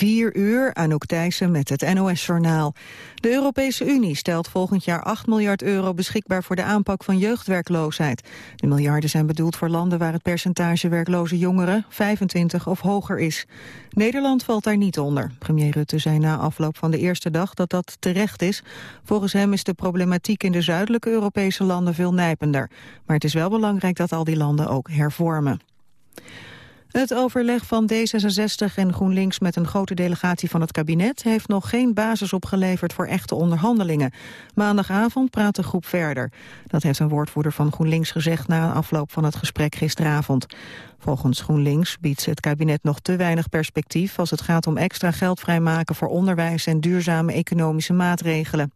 4 uur, Anouk Thijssen met het NOS-journaal. De Europese Unie stelt volgend jaar 8 miljard euro beschikbaar voor de aanpak van jeugdwerkloosheid. De miljarden zijn bedoeld voor landen waar het percentage werkloze jongeren 25 of hoger is. Nederland valt daar niet onder. Premier Rutte zei na afloop van de eerste dag dat dat terecht is. Volgens hem is de problematiek in de zuidelijke Europese landen veel nijpender. Maar het is wel belangrijk dat al die landen ook hervormen. Het overleg van D66 en GroenLinks met een grote delegatie van het kabinet heeft nog geen basis opgeleverd voor echte onderhandelingen. Maandagavond praat de groep verder. Dat heeft een woordvoerder van GroenLinks gezegd na afloop van het gesprek gisteravond. Volgens GroenLinks biedt het kabinet nog te weinig perspectief als het gaat om extra geld vrijmaken voor onderwijs en duurzame economische maatregelen.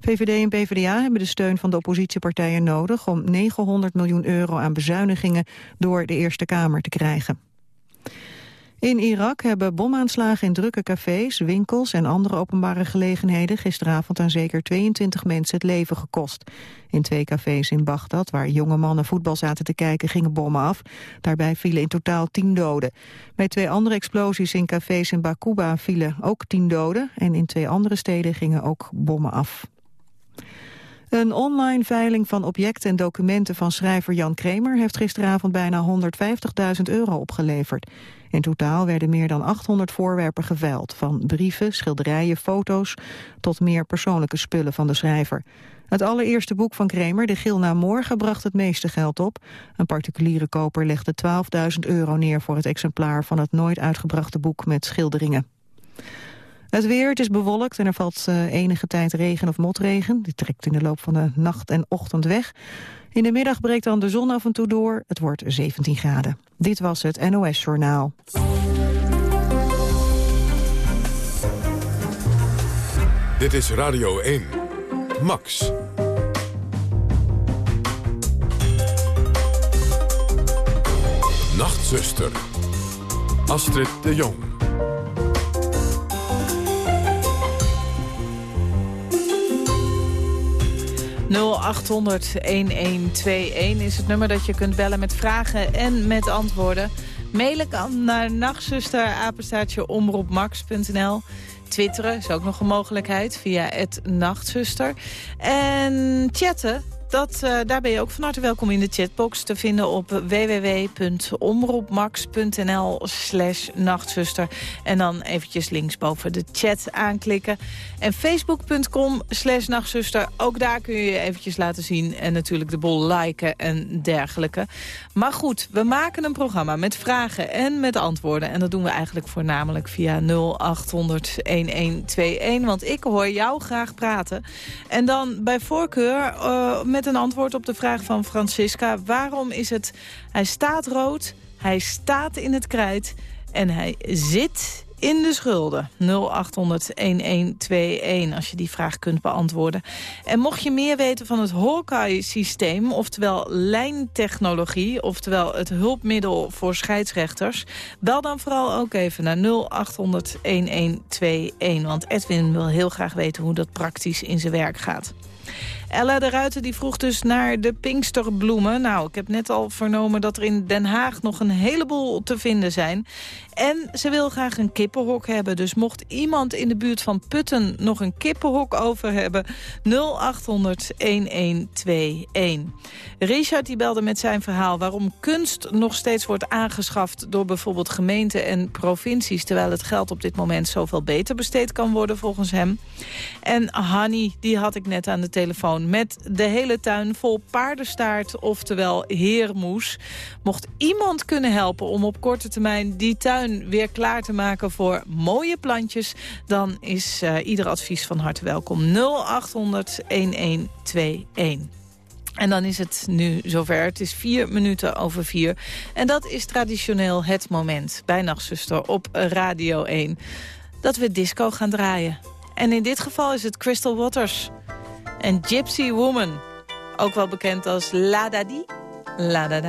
VVD en PvdA hebben de steun van de oppositiepartijen nodig om 900 miljoen euro aan bezuinigingen door de Eerste Kamer te krijgen. In Irak hebben bomaanslagen in drukke cafés, winkels en andere openbare gelegenheden gisteravond aan zeker 22 mensen het leven gekost. In twee cafés in Bagdad, waar jonge mannen voetbal zaten te kijken, gingen bommen af. Daarbij vielen in totaal 10 doden. Bij twee andere explosies in cafés in Bakuba vielen ook 10 doden en in twee andere steden gingen ook bommen af. Een online veiling van objecten en documenten van schrijver Jan Kremer... heeft gisteravond bijna 150.000 euro opgeleverd. In totaal werden meer dan 800 voorwerpen geveild... van brieven, schilderijen, foto's tot meer persoonlijke spullen van de schrijver. Het allereerste boek van Kremer, De Gil na Morgen, bracht het meeste geld op. Een particuliere koper legde 12.000 euro neer voor het exemplaar... van het nooit uitgebrachte boek met schilderingen. Het weer, het is bewolkt en er valt uh, enige tijd regen of motregen. Die trekt in de loop van de nacht en ochtend weg. In de middag breekt dan de zon af en toe door. Het wordt 17 graden. Dit was het NOS Journaal. Dit is Radio 1. Max. Nachtzuster. Astrid de Jong. 0800-1121 is het nummer dat je kunt bellen met vragen en met antwoorden. Mailen kan naar omroepmax.nl. Twitteren is ook nog een mogelijkheid via het nachtzuster. En chatten, dat, uh, daar ben je ook van harte welkom in de chatbox te vinden op www.omroepmax.nl slash nachtzuster. En dan eventjes linksboven de chat aanklikken. En facebook.com slash nachtzuster, ook daar kun je je eventjes laten zien. En natuurlijk de bol liken en dergelijke. Maar goed, we maken een programma met vragen en met antwoorden. En dat doen we eigenlijk voornamelijk via 0800-1121. Want ik hoor jou graag praten. En dan bij voorkeur uh, met een antwoord op de vraag van Francisca. Waarom is het, hij staat rood, hij staat in het krijt en hij zit in de schulden. 0800-1121 als je die vraag kunt beantwoorden. En mocht je meer weten van het Hawkeye-systeem... oftewel lijntechnologie, oftewel het hulpmiddel voor scheidsrechters... bel dan vooral ook even naar 0800-1121. Want Edwin wil heel graag weten hoe dat praktisch in zijn werk gaat. Ella de Ruiter die vroeg dus naar de Pinksterbloemen. Nou, ik heb net al vernomen dat er in Den Haag nog een heleboel te vinden zijn. En ze wil graag een kippenhok hebben. Dus mocht iemand in de buurt van Putten nog een kippenhok over hebben... 0800 1121. Richard die belde met zijn verhaal waarom kunst nog steeds wordt aangeschaft... door bijvoorbeeld gemeenten en provincies... terwijl het geld op dit moment zoveel beter besteed kan worden volgens hem. En Hanny, die had ik net aan de telefoon... met de hele tuin vol paardenstaart, oftewel heermoes. Mocht iemand kunnen helpen om op korte termijn die tuin weer klaar te maken voor mooie plantjes... dan is uh, ieder advies van harte welkom. 0800 1121. En dan is het nu zover. Het is vier minuten over vier. En dat is traditioneel het moment bij Nachtzuster op Radio 1... dat we disco gaan draaien. En in dit geval is het Crystal Waters en Gypsy Woman. Ook wel bekend als La Da Di, La Da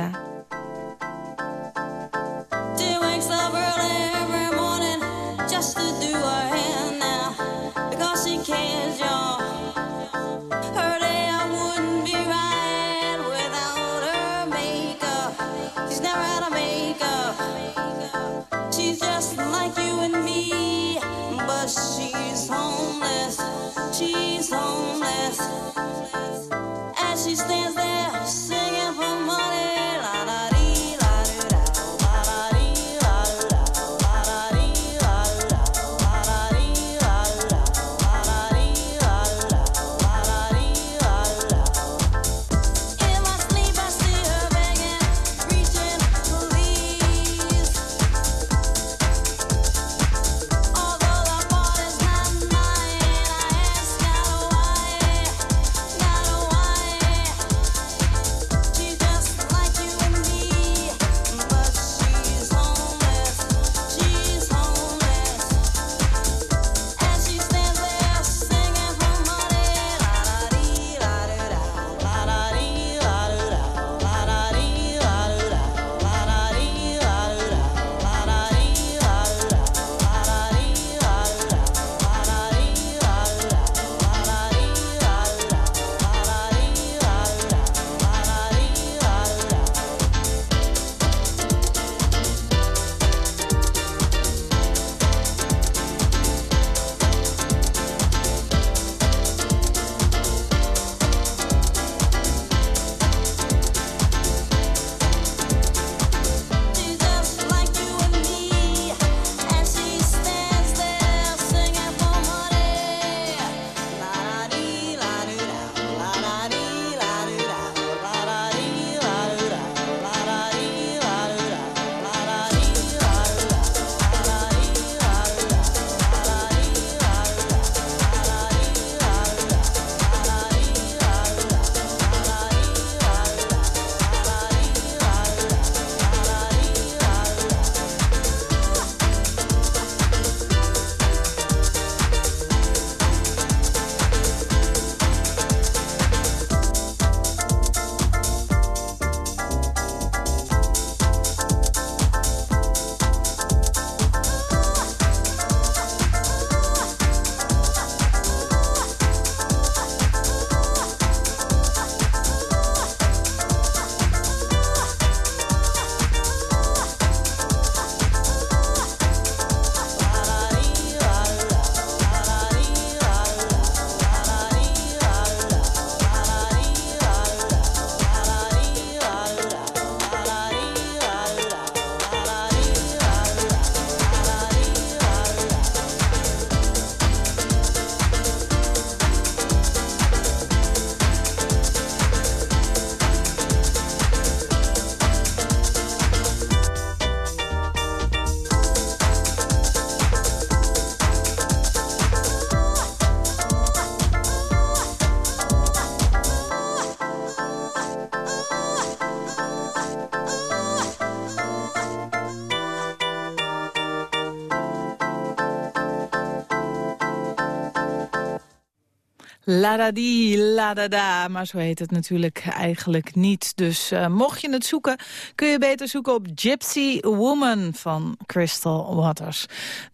La da di, la da da, maar zo heet het natuurlijk eigenlijk niet. Dus uh, mocht je het zoeken, kun je beter zoeken op Gypsy Woman van Crystal Waters. 0800-1121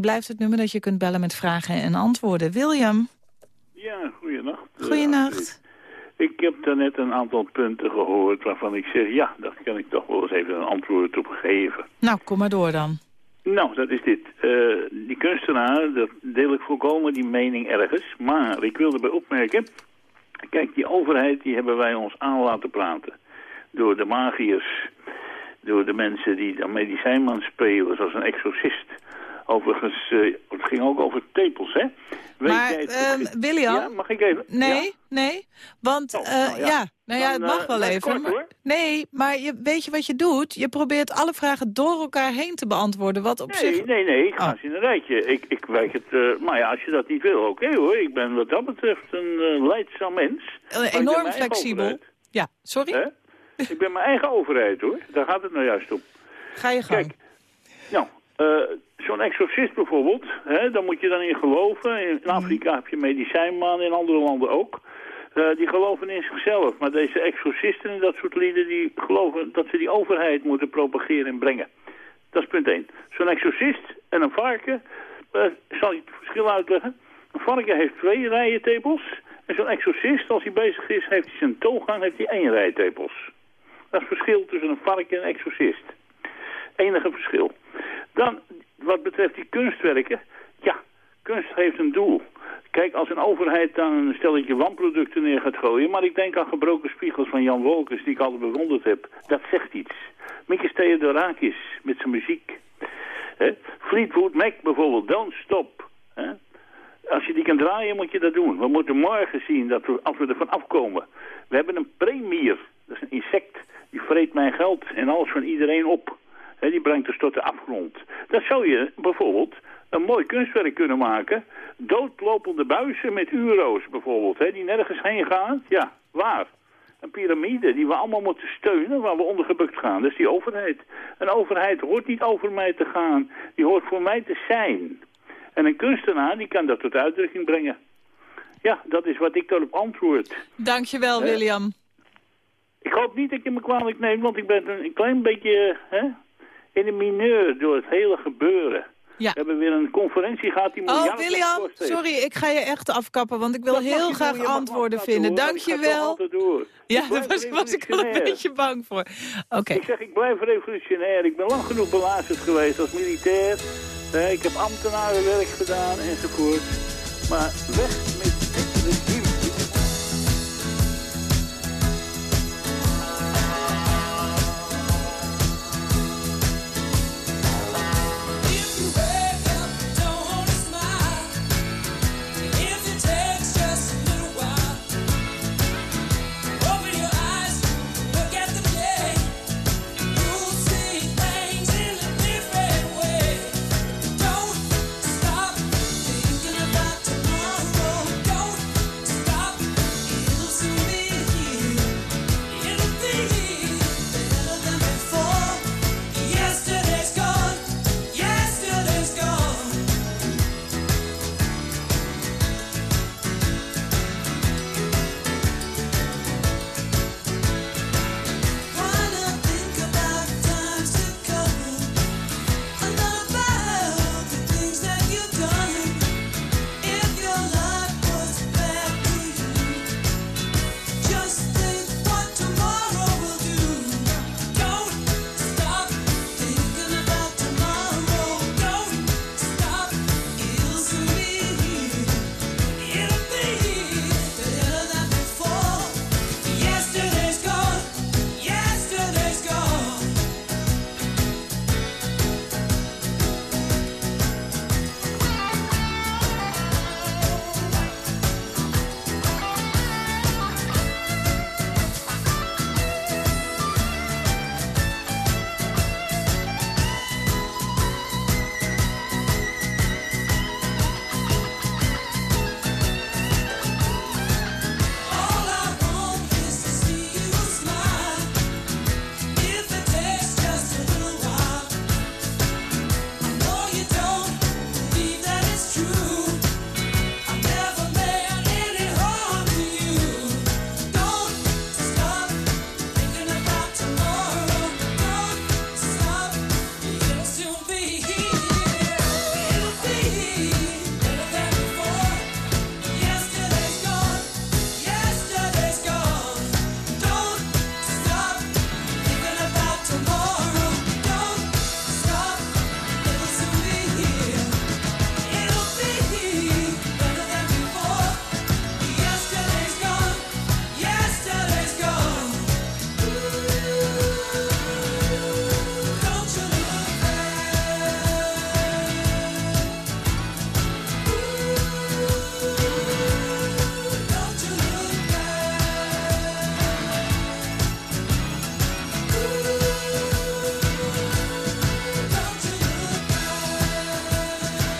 blijft het nummer dat je kunt bellen met vragen en antwoorden. William? Ja, goeienacht. Goeienacht. Uh, ik heb daarnet een aantal punten gehoord waarvan ik zeg... ja, daar kan ik toch wel eens even een antwoord op geven. Nou, kom maar door dan. Nou, dat is dit. Uh, die kunstenaar, dat deel ik volkomen die mening ergens. Maar ik wilde bij opmerken... Kijk, die overheid die hebben wij ons aan laten praten. Door de magiërs. Door de mensen die dan medicijnman spelen, zoals een exorcist. Overigens, uh, het ging ook over tepels, hè? Weet maar, uh, William... Ja, mag ik even? Nee, ja? nee, want oh, nou, ja. ja. nou ja, het mag wel even. Kort, maar, nee, maar je, weet je wat je doet? Je probeert alle vragen door elkaar heen te beantwoorden, wat op nee, zich... Nee, nee, ik ga oh. in een rijtje. Ik, ik het... Uh, maar ja, als je dat niet wil, oké okay, hoor. Ik ben wat dat betreft een uh, leidzaam mens. enorm flexibel. Ja, sorry? Ik ben mijn eigen overheid hoor. Daar gaat het nou juist om. Ga je gang. Kijk, nou, zo'n exorcist bijvoorbeeld, hè, daar moet je dan in geloven. In Afrika heb je medicijnman, in andere landen ook. Uh, die geloven in zichzelf. Maar deze exorcisten en dat soort lieden, die geloven dat ze die overheid moeten propageren en brengen. Dat is punt 1. Zo'n exorcist en een varken, uh, zal ik het verschil uitleggen. Een varken heeft twee rijen tepels. En zo'n exorcist, als hij bezig is, heeft hij zijn toegang, heeft hij één rij tepels. Dat is het verschil tussen een varken en een exorcist. Enige verschil. Dan, wat betreft die kunstwerken, ja, kunst heeft een doel. Kijk, als een overheid dan een stelletje wanproducten neer gaat gooien... maar ik denk aan gebroken spiegels van Jan Wolkers, die ik altijd bewonderd heb. Dat zegt iets. Mikis Theodorakis met zijn muziek. Fleetwood Mac bijvoorbeeld, Don't Stop. Als je die kan draaien, moet je dat doen. We moeten morgen zien dat we, als we ervan afkomen. We hebben een premier, dat is een insect. Die vreet mijn geld en alles van iedereen op. He, die brengt dus tot de afgrond. Dat zou je bijvoorbeeld een mooi kunstwerk kunnen maken. Doodlopende buizen met euro's bijvoorbeeld, die nergens heen gaan. Ja, waar? Een piramide die we allemaal moeten steunen, waar we onder gebukt gaan. Dat is die overheid. Een overheid hoort niet over mij te gaan. Die hoort voor mij te zijn. En een kunstenaar die kan dat tot uitdrukking brengen. Ja, dat is wat ik daarop antwoord. Dankjewel, William. Ik hoop niet dat je me kwalijk neemt, want ik ben een klein beetje hè, in de mineur door het hele gebeuren. Ja. We hebben weer een conferentie gehad die Oh, William, sorry, ik ga je echt afkappen, want ik wil dat heel graag doen, antwoorden vinden. Dank je wel. Ja, daar was, was ik wel een beetje bang voor. Oké. Ik zeg, ik blijf revolutionair. Ik ben lang genoeg belazerd geweest als militair. ik heb ambtenarenwerk gedaan enzovoort. Maar weg met dit regime.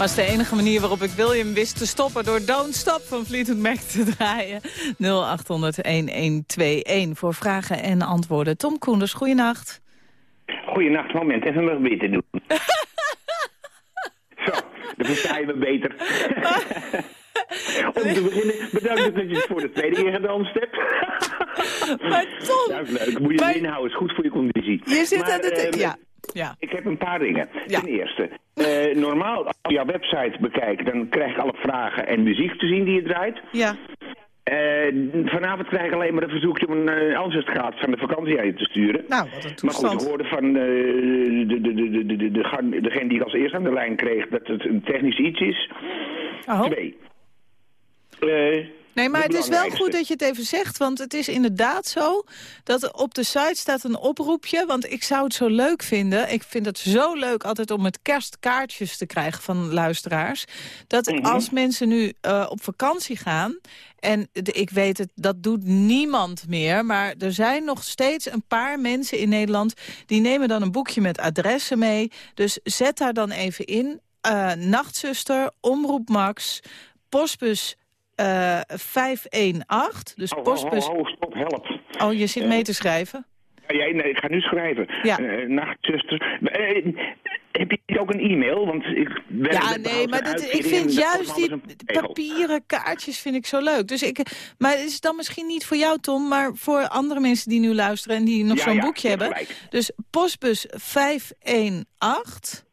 Was de enige manier waarop ik William wist te stoppen... door Don't Stop van Fleetwood Mac te draaien. 0800-1121 voor vragen en antwoorden. Tom Koenders, goeienacht. Goeienacht, moment. Even mijn beter doen. Zo, dan versta je me beter. Om te beginnen, bedankt dat je het voor de tweede keer gedanst hebt. maar Tom... Dat is leuk. Moet je maar... inhouden, is goed voor je conditie. Je zit maar, aan de... Uh, ja. Ja. Ik heb een paar dingen. Ten eerste, uh, normaal als je jouw website bekijkt, dan krijg ik alle vragen en muziek te zien die je draait. Ja. Uh, vanavond krijg ik alleen maar een verzoekje om een uh, van de vakantie aan je te sturen. Nou, wat een Maar goed, we hoorden van de, de, de, de, de, de, de, degene die ik als eerste aan de lijn kreeg dat het een technisch iets is. Oh. Twee. Nee, maar het is wel goed dat je het even zegt, want het is inderdaad zo dat op de site staat een oproepje, want ik zou het zo leuk vinden, ik vind het zo leuk altijd om met kerstkaartjes te krijgen van luisteraars, dat Mhm. als mensen nu uh, op vakantie gaan, en de, ik weet het, dat doet niemand meer, maar er zijn nog steeds een paar mensen in Nederland, die nemen dan een boekje met adressen mee, dus zet daar dan even in, uh, Nachtzuster, Omroep Max, postbus uh, 518. Dus oh, postbus... Oh, oh, stop, help. Oh, je zit mee te schrijven? Ja, nee, ik ga nu schrijven. Ja. Uh, nachtzuster. Uh, heb je ook een e-mail? Want ik ja, nee, maar ik vind juist die papieren kaartjes vind ik zo leuk. Dus ik, maar het is dan misschien niet voor jou, Tom, maar voor andere mensen die nu luisteren en die nog ja, zo'n ja, boekje hebben. Gelijk. Dus postbus 518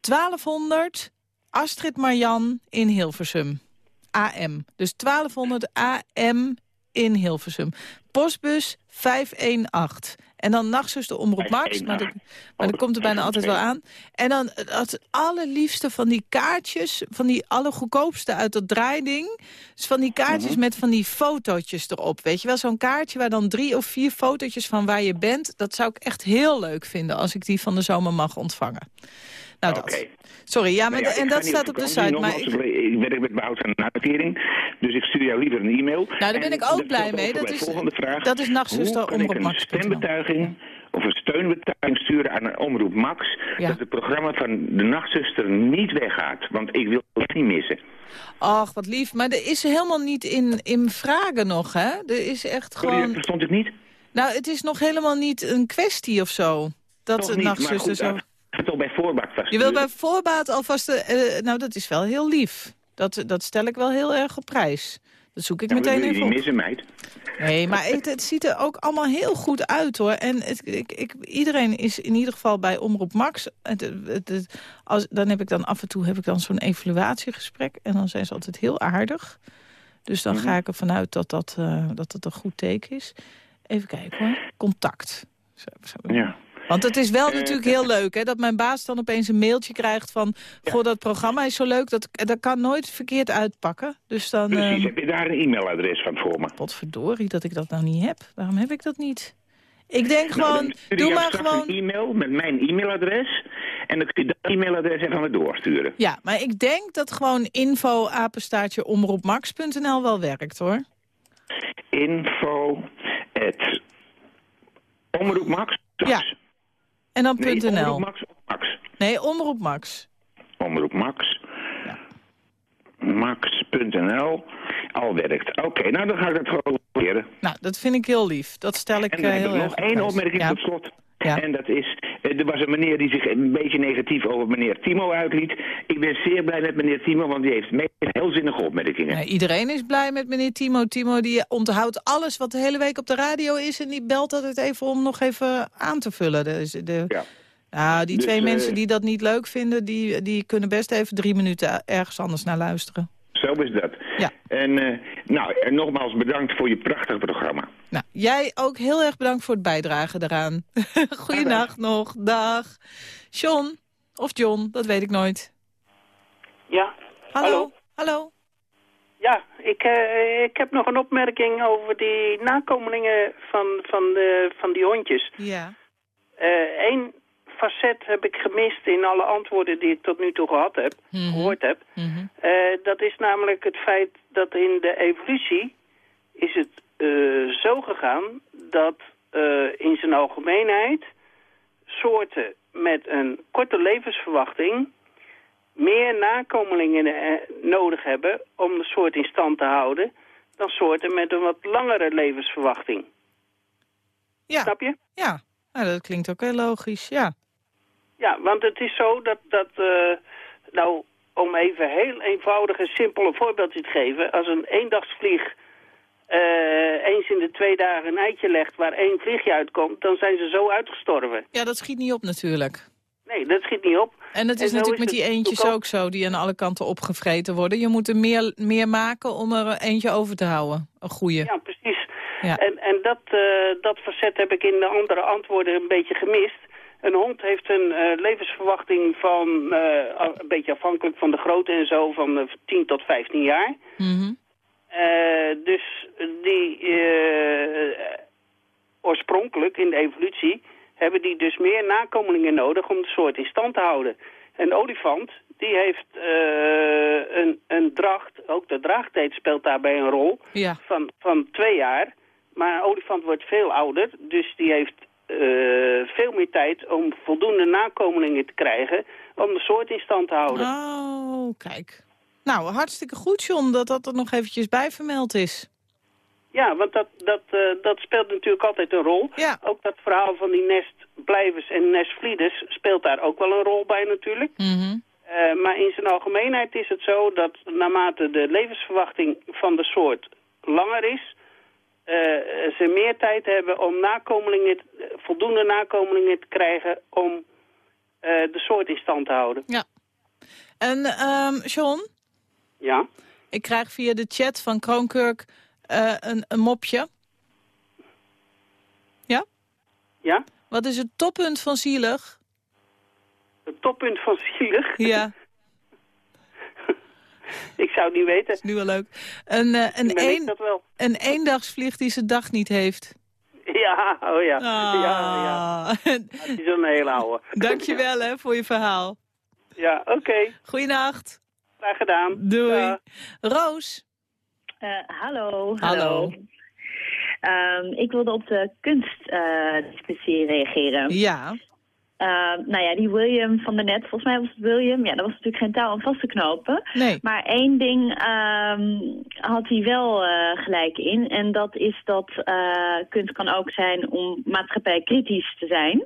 1200 Astrid Marjan in Hilversum. AM. Dus 1200 AM in Hilversum. Postbus 518. En dan nachtzuster Omroep Max, maar dat, maar dat komt er bijna altijd wel aan. En dan het allerliefste van die kaartjes, van die allergoedkoopste uit dat draaiding. Dus van die kaartjes Mhm. met van die fotootjes erop. Weet je wel, zo'n kaartje waar dan drie of vier fotootjes van waar je bent. Dat zou ik echt heel leuk vinden als ik die van de zomer mag ontvangen. Nou, dat. Sorry, ja, maar Nou ja, en dat staat op de site. Maar ik, ik werk met behoud van een uitkering, dus ik stuur jou liever een e-mail. Nou, daar ben En ik ook blij mee. Dat is, volgende vraag. dat is nachtzuster Omroep een Max. stembetuiging of een steunbetuiging sturen aan een Omroep Max... Ja. dat het programma van de nachtzuster niet weggaat? Want ik wil het niet missen. Ach, wat lief. Maar er is helemaal niet in, in vragen nog, hè? Er is echt Sorry, gewoon... dat verstond ik niet. Nou, het is nog helemaal niet een kwestie of zo. Dat de maar nachtzuster zo... dat gaat toch bij voorbaat vast. Je wil bij voorbaat alvast... Uh, nou, dat is wel heel lief. Dat, dat stel ik wel heel erg op prijs. Dat zoek ik ja, meteen even op. missen, meid. Nee, maar het, het, ziet er ook allemaal heel goed uit, hoor. En het, ik, ik, iedereen is in ieder geval bij Omroep Max. Het, als, dan heb ik dan af en toe heb ik dan zo'n evaluatiegesprek. En dan zijn ze altijd heel aardig. Dus dan Mhm. ga ik ervan uit dat dat, uh, dat het een goed teken is. Even kijken hoor. Contact. Zo, zo. Ja. Want het is wel natuurlijk heel leuk, hè, dat mijn baas dan opeens een mailtje krijgt van... Goh, dat programma is zo leuk, dat, dat kan nooit verkeerd uitpakken. Dus dan... Precies, uh, heb je daar een e-mailadres van voor me? Potverdorie dat ik dat nou niet heb. Waarom heb ik dat niet? Ik denk Nou, gewoon, doe maar gewoon... een e-mail met mijn e-mailadres. En dan kun je dat e-mailadres even aan me doorsturen. Ja, maar ik denk dat gewoon info apenstaartje omroepmax.nl wel werkt, hoor. Info at? Ja. En dan Nee, .nl. Omroep Max of Max? Nee, Omroep Max. Omroep Max. Max.nl. Al werkt. Oké, okay, nou dan ga ik dat gewoon proberen. Nou, dat vind ik heel lief. Dat stel ik En dan uh, heb heel erg nog één opmerking ja. tot slot. Ja. En dat is, er was een meneer die zich een beetje negatief over meneer Timo uitliet. Ik ben zeer blij met meneer Timo, want die heeft heel zinnige opmerkingen. Nee, iedereen is blij met meneer Timo. Timo die onthoudt alles wat de hele week op de radio is... en die belt altijd even om nog even aan te vullen. Dus de, ja. Nou, die Dus, twee uh, mensen die dat niet leuk vinden... Die, die kunnen best even drie minuten ergens anders naar luisteren. Zo is dat. Ja. En, uh, nou, en nogmaals bedankt voor je prachtig programma. Nou, jij ook heel erg bedankt voor het bijdragen daaraan. Goeienacht nog, dag. John, of John, dat weet ik nooit. Ja. Hallo. Hallo. Hallo. Ja, ik, uh, ik heb nog een opmerking over die nakomelingen van, van, de, van die hondjes. Ja. Eén uh, facet heb ik gemist in alle antwoorden die ik tot nu toe gehad heb, Mhm. mm -hmm. gehoord heb. Mm -hmm. uh, dat is namelijk het feit dat in de evolutie is het uh, zo gegaan dat uh, in zijn algemeenheid soorten met een korte levensverwachting meer nakomelingen eh, nodig hebben om de soort in stand te houden dan soorten met een wat langere levensverwachting. Ja, Snap je? ja. Nou, dat klinkt ook heel logisch, ja. Ja, want het is zo dat, dat eh, nou, om even heel eenvoudig en simpel een voorbeeldje te geven. Als een eendagsvlieg eh, eens in de twee dagen een eitje legt waar één vliegje uitkomt, dan zijn ze zo uitgestorven. Ja, dat schiet niet op natuurlijk. Nee, dat schiet niet op. En dat is En natuurlijk met die eentjes ook zo, die aan alle kanten opgevreten worden. Je moet er meer, meer maken om er eentje over te houden. Een goeie. Ja, precies. Ja. En, en dat, eh, dat facet heb ik in de andere antwoorden een beetje gemist. Een hond heeft een eh, levensverwachting van, eh, een beetje afhankelijk van de grootte en zo, van eh, 10 tot 15 jaar. Mhm. Dus die oorspronkelijk in de evolutie hebben die dus meer nakomelingen nodig om de soort in stand te houden. Een olifant die heeft een, een dracht, ook de draagtijd speelt daarbij een rol, Ja. van, van twee jaar. Maar een olifant wordt veel ouder, dus die heeft eh, veel meer tijd om voldoende nakomelingen te krijgen om de soort in stand te houden. Oh, kijk. Nou, hartstikke goed, John, dat dat er nog eventjes bij vermeld is. Ja, want dat, dat, eh, dat speelt natuurlijk altijd een rol. Ja. Ook dat verhaal van die nestblijvers en nestvlieders speelt daar ook wel een rol bij natuurlijk. Mhm. Eh, maar in zijn algemeenheid is het zo dat naarmate de levensverwachting van de soort langer is... eh, ze meer tijd hebben om nakomelingen, voldoende nakomelingen te krijgen om eh, de soort in stand te houden. Ja. En, ehm John, Ja? ik krijg via de chat van Kroonkurk eh, een, een mopje. Ja? Ja? Wat is het toppunt van zielig? Het toppunt van zielig. Ja, ik zou het niet weten. is nu wel leuk. Een, eh, een, een, dat wel? een eendagsvlieg die zijn dag niet heeft. Ja, oh ja. Ah. Ja, ja. Het is een hele oude. Dankjewel hè, voor je verhaal. Ja, oké. Goeienacht. Graag gedaan. Doei. Ja. Roos. Eh, hallo. Hallo. Ehm, ik wilde op de kunstdiscussie reageren. Ja. Ehm, nou ja, die William van de net, volgens mij was het William. Ja, dat was natuurlijk geen touw om vast te knopen. Nee. Maar één ding ehm, had hij wel eh, gelijk in. En dat is dat eh, kunst kan ook zijn om maatschappij kritisch te zijn.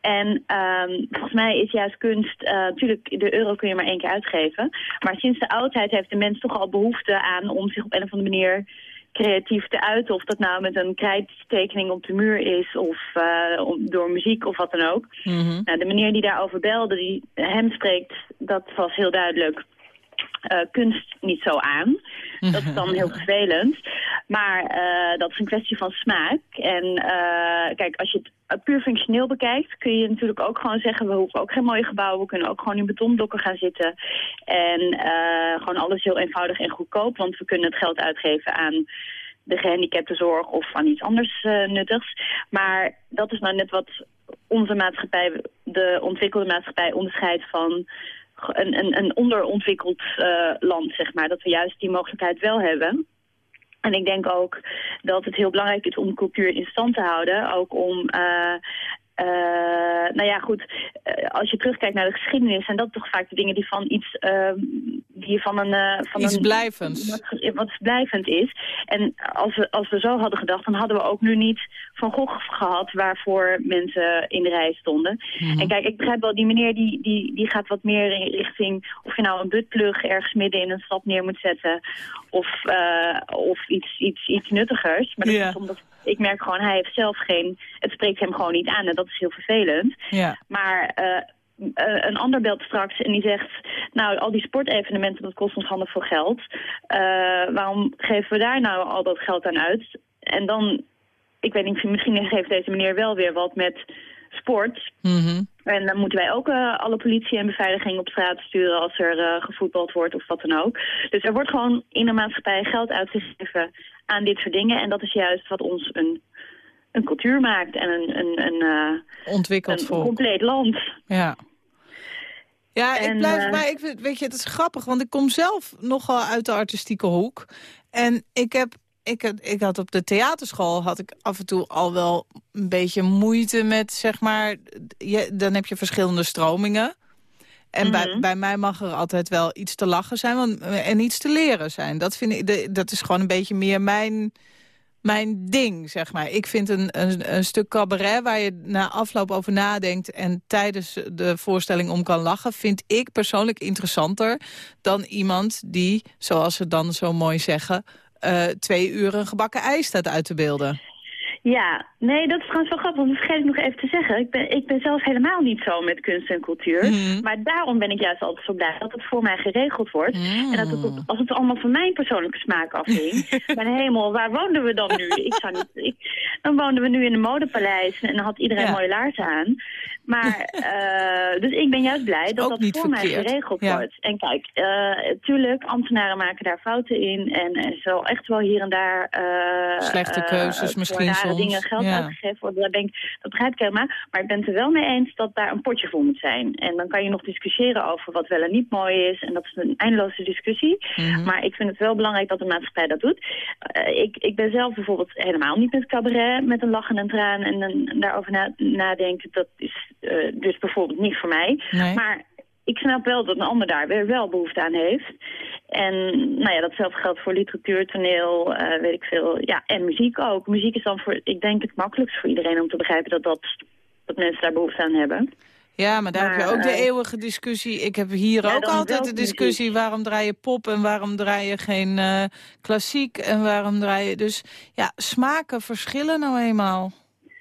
En ehm, volgens mij is juist kunst, eh, natuurlijk de euro kun je maar één keer uitgeven. Maar sinds de oudheid heeft de mens toch al behoefte aan om zich op een of andere manier creatief te uiten. Of dat nou met een krijttekening op de muur is of eh, om- door muziek of wat dan ook. Mhm. Nou, de meneer die daarover belde, die hem spreekt, dat was heel duidelijk. Eh, kunst niet zo aan. Dat is dan heel vervelend. Maar eh, dat is een kwestie van smaak. En eh, kijk, als je het puur functioneel bekijkt, kun je natuurlijk ook gewoon zeggen... we hoeven ook geen mooie gebouwen, we kunnen ook gewoon in betonblokken gaan zitten. En gewoon alles heel eenvoudig en goedkoop, want we kunnen het geld uitgeven aan de gehandicaptenzorg of aan iets anders nuttigs. Maar dat is nou net wat onze maatschappij, de ontwikkelde maatschappij, onderscheidt van een, een, een onderontwikkeld eh, land, zeg maar. Dat we juist die mogelijkheid wel hebben. En ik denk ook dat het heel belangrijk is om cultuur in stand te houden. Ook om, eh, nou ja, goed, eh, als je terugkijkt naar de geschiedenis... zijn dat toch vaak de dingen die van iets, ehm, die van een... eh, van Iets een, blijvends. Wat, wat blijvend is. En als we, als we zo hadden gedacht, dan hadden we ook nu niet Van Gogh gehad... waarvoor mensen in de rij stonden. En kijk, ik begrijp wel, die meneer die, die, die gaat wat meer in richting... of je nou een buttplug ergens midden in een stad neer moet zetten... of, eh, of iets, iets, iets nuttigers. Maar dat is omdat ik merk gewoon, hij heeft zelf geen... het spreekt hem gewoon niet aan en dat is heel vervelend. Maar eh, eh, een ander belt straks en die zegt... nou, al die sportevenementen, dat kost ons handig veel geld. Waarom geven we daar nou al dat geld aan uit? En dan, ik weet niet, misschien geeft deze meneer wel weer wat met sport... Mhm. En dan moeten wij ook eh, alle politie en beveiliging op straat sturen als er eh, gevoetbald wordt of wat dan ook. Dus er wordt gewoon in de maatschappij geld uitgegeven aan dit soort dingen. En dat is juist wat ons een, een cultuur maakt en een, een, een, eh, Ontwikkeld een volk. compleet land. Ja. Ja, ik blijf, maar ik, weet je, het is grappig, want ik kom zelf nogal uit de artistieke hoek. En ik heb, ik, had- ik had op de theaterschool, had ik af en toe al wel een beetje moeite met, zeg maar, je, dan heb je verschillende stromingen. En bij, Mhm. bij mij mag er altijd wel iets te lachen zijn want, en iets te leren zijn. Dat, vind ik, de- dat is gewoon een beetje meer mijn, mijn ding, zeg maar. Ik vind een, een, een stuk cabaret waar je na afloop over nadenkt... en tijdens de voorstelling om kan lachen... vind ik persoonlijk interessanter dan iemand die, zoals ze dan zo mooi zeggen... eh, twee uur een gebakken ijs staat uit te beelden. Ja, nee, dat is trouwens wel grappig. want Dat vergeet ik nog even te zeggen. Ik ben, ik ben zelf helemaal niet zo met kunst en cultuur. Mhm. Maar daarom ben ik juist altijd zo blij dat het voor mij geregeld wordt. Mm. En dat het, op- als het allemaal van mijn persoonlijke smaak afhing. mijn hemel, waar woonden we dan nu? Ik zou niet, ik, dan woonden we nu in een modepaleis en dan had iedereen Ja. mooie laarzen aan. Maar, eh, dus ik ben juist blij dat dat voor mij geregeld Ja. wordt. En kijk, eh tuurlijk, ambtenaren maken daar fouten in. En er zal echt wel hier en daar... eh, Slechte keuzes misschien soms. dingen geld Ja. uitgegeven worden. Dat, denk, ik- dat begrijp ik helemaal. Maar ik ben het er wel mee eens dat daar een potje voor moet zijn. En dan kan je nog discussiëren over wat wel en niet mooi is. En dat is een eindeloze discussie. Mhm. Maar ik vind het wel belangrijk dat de maatschappij dat doet. Ik, ik ben zelf bijvoorbeeld helemaal niet met cabaret, met een lach en een traan en een, daarover na, nadenken. Dat is eh, dus bijvoorbeeld niet voor mij. Nee. Maar ik snap wel dat een ander daar weer wel behoefte aan heeft. En nou ja, datzelfde geldt voor literatuur, toneel, eh, weet ik veel. Ja, en muziek ook. Muziek is dan voor, ik denk, het makkelijkst voor iedereen om te begrijpen dat, dat, dat mensen daar behoefte aan hebben. Ja, maar daar heb je ook de eh, eeuwige discussie. Ik heb hier Ja, ook altijd de discussie... waarom draai je pop en waarom draai je geen klassiek... en waarom draai je... Dus ja, smaken verschillen nou eenmaal.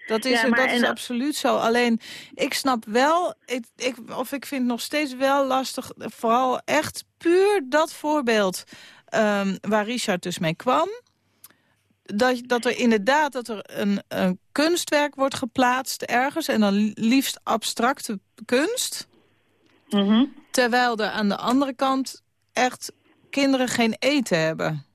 Dat is, Ja, maar dat is absoluut zo. Alleen, ik snap wel... Ik, ik, of ik vind het nog steeds wel lastig... vooral echt puur dat voorbeeld... ehm, waar Richard dus mee kwam dat, dat er inderdaad dat er een, een kunstwerk wordt geplaatst ergens... en dan liefst abstracte kunst... Mhm. terwijl er aan de andere kant echt kinderen geen eten hebben.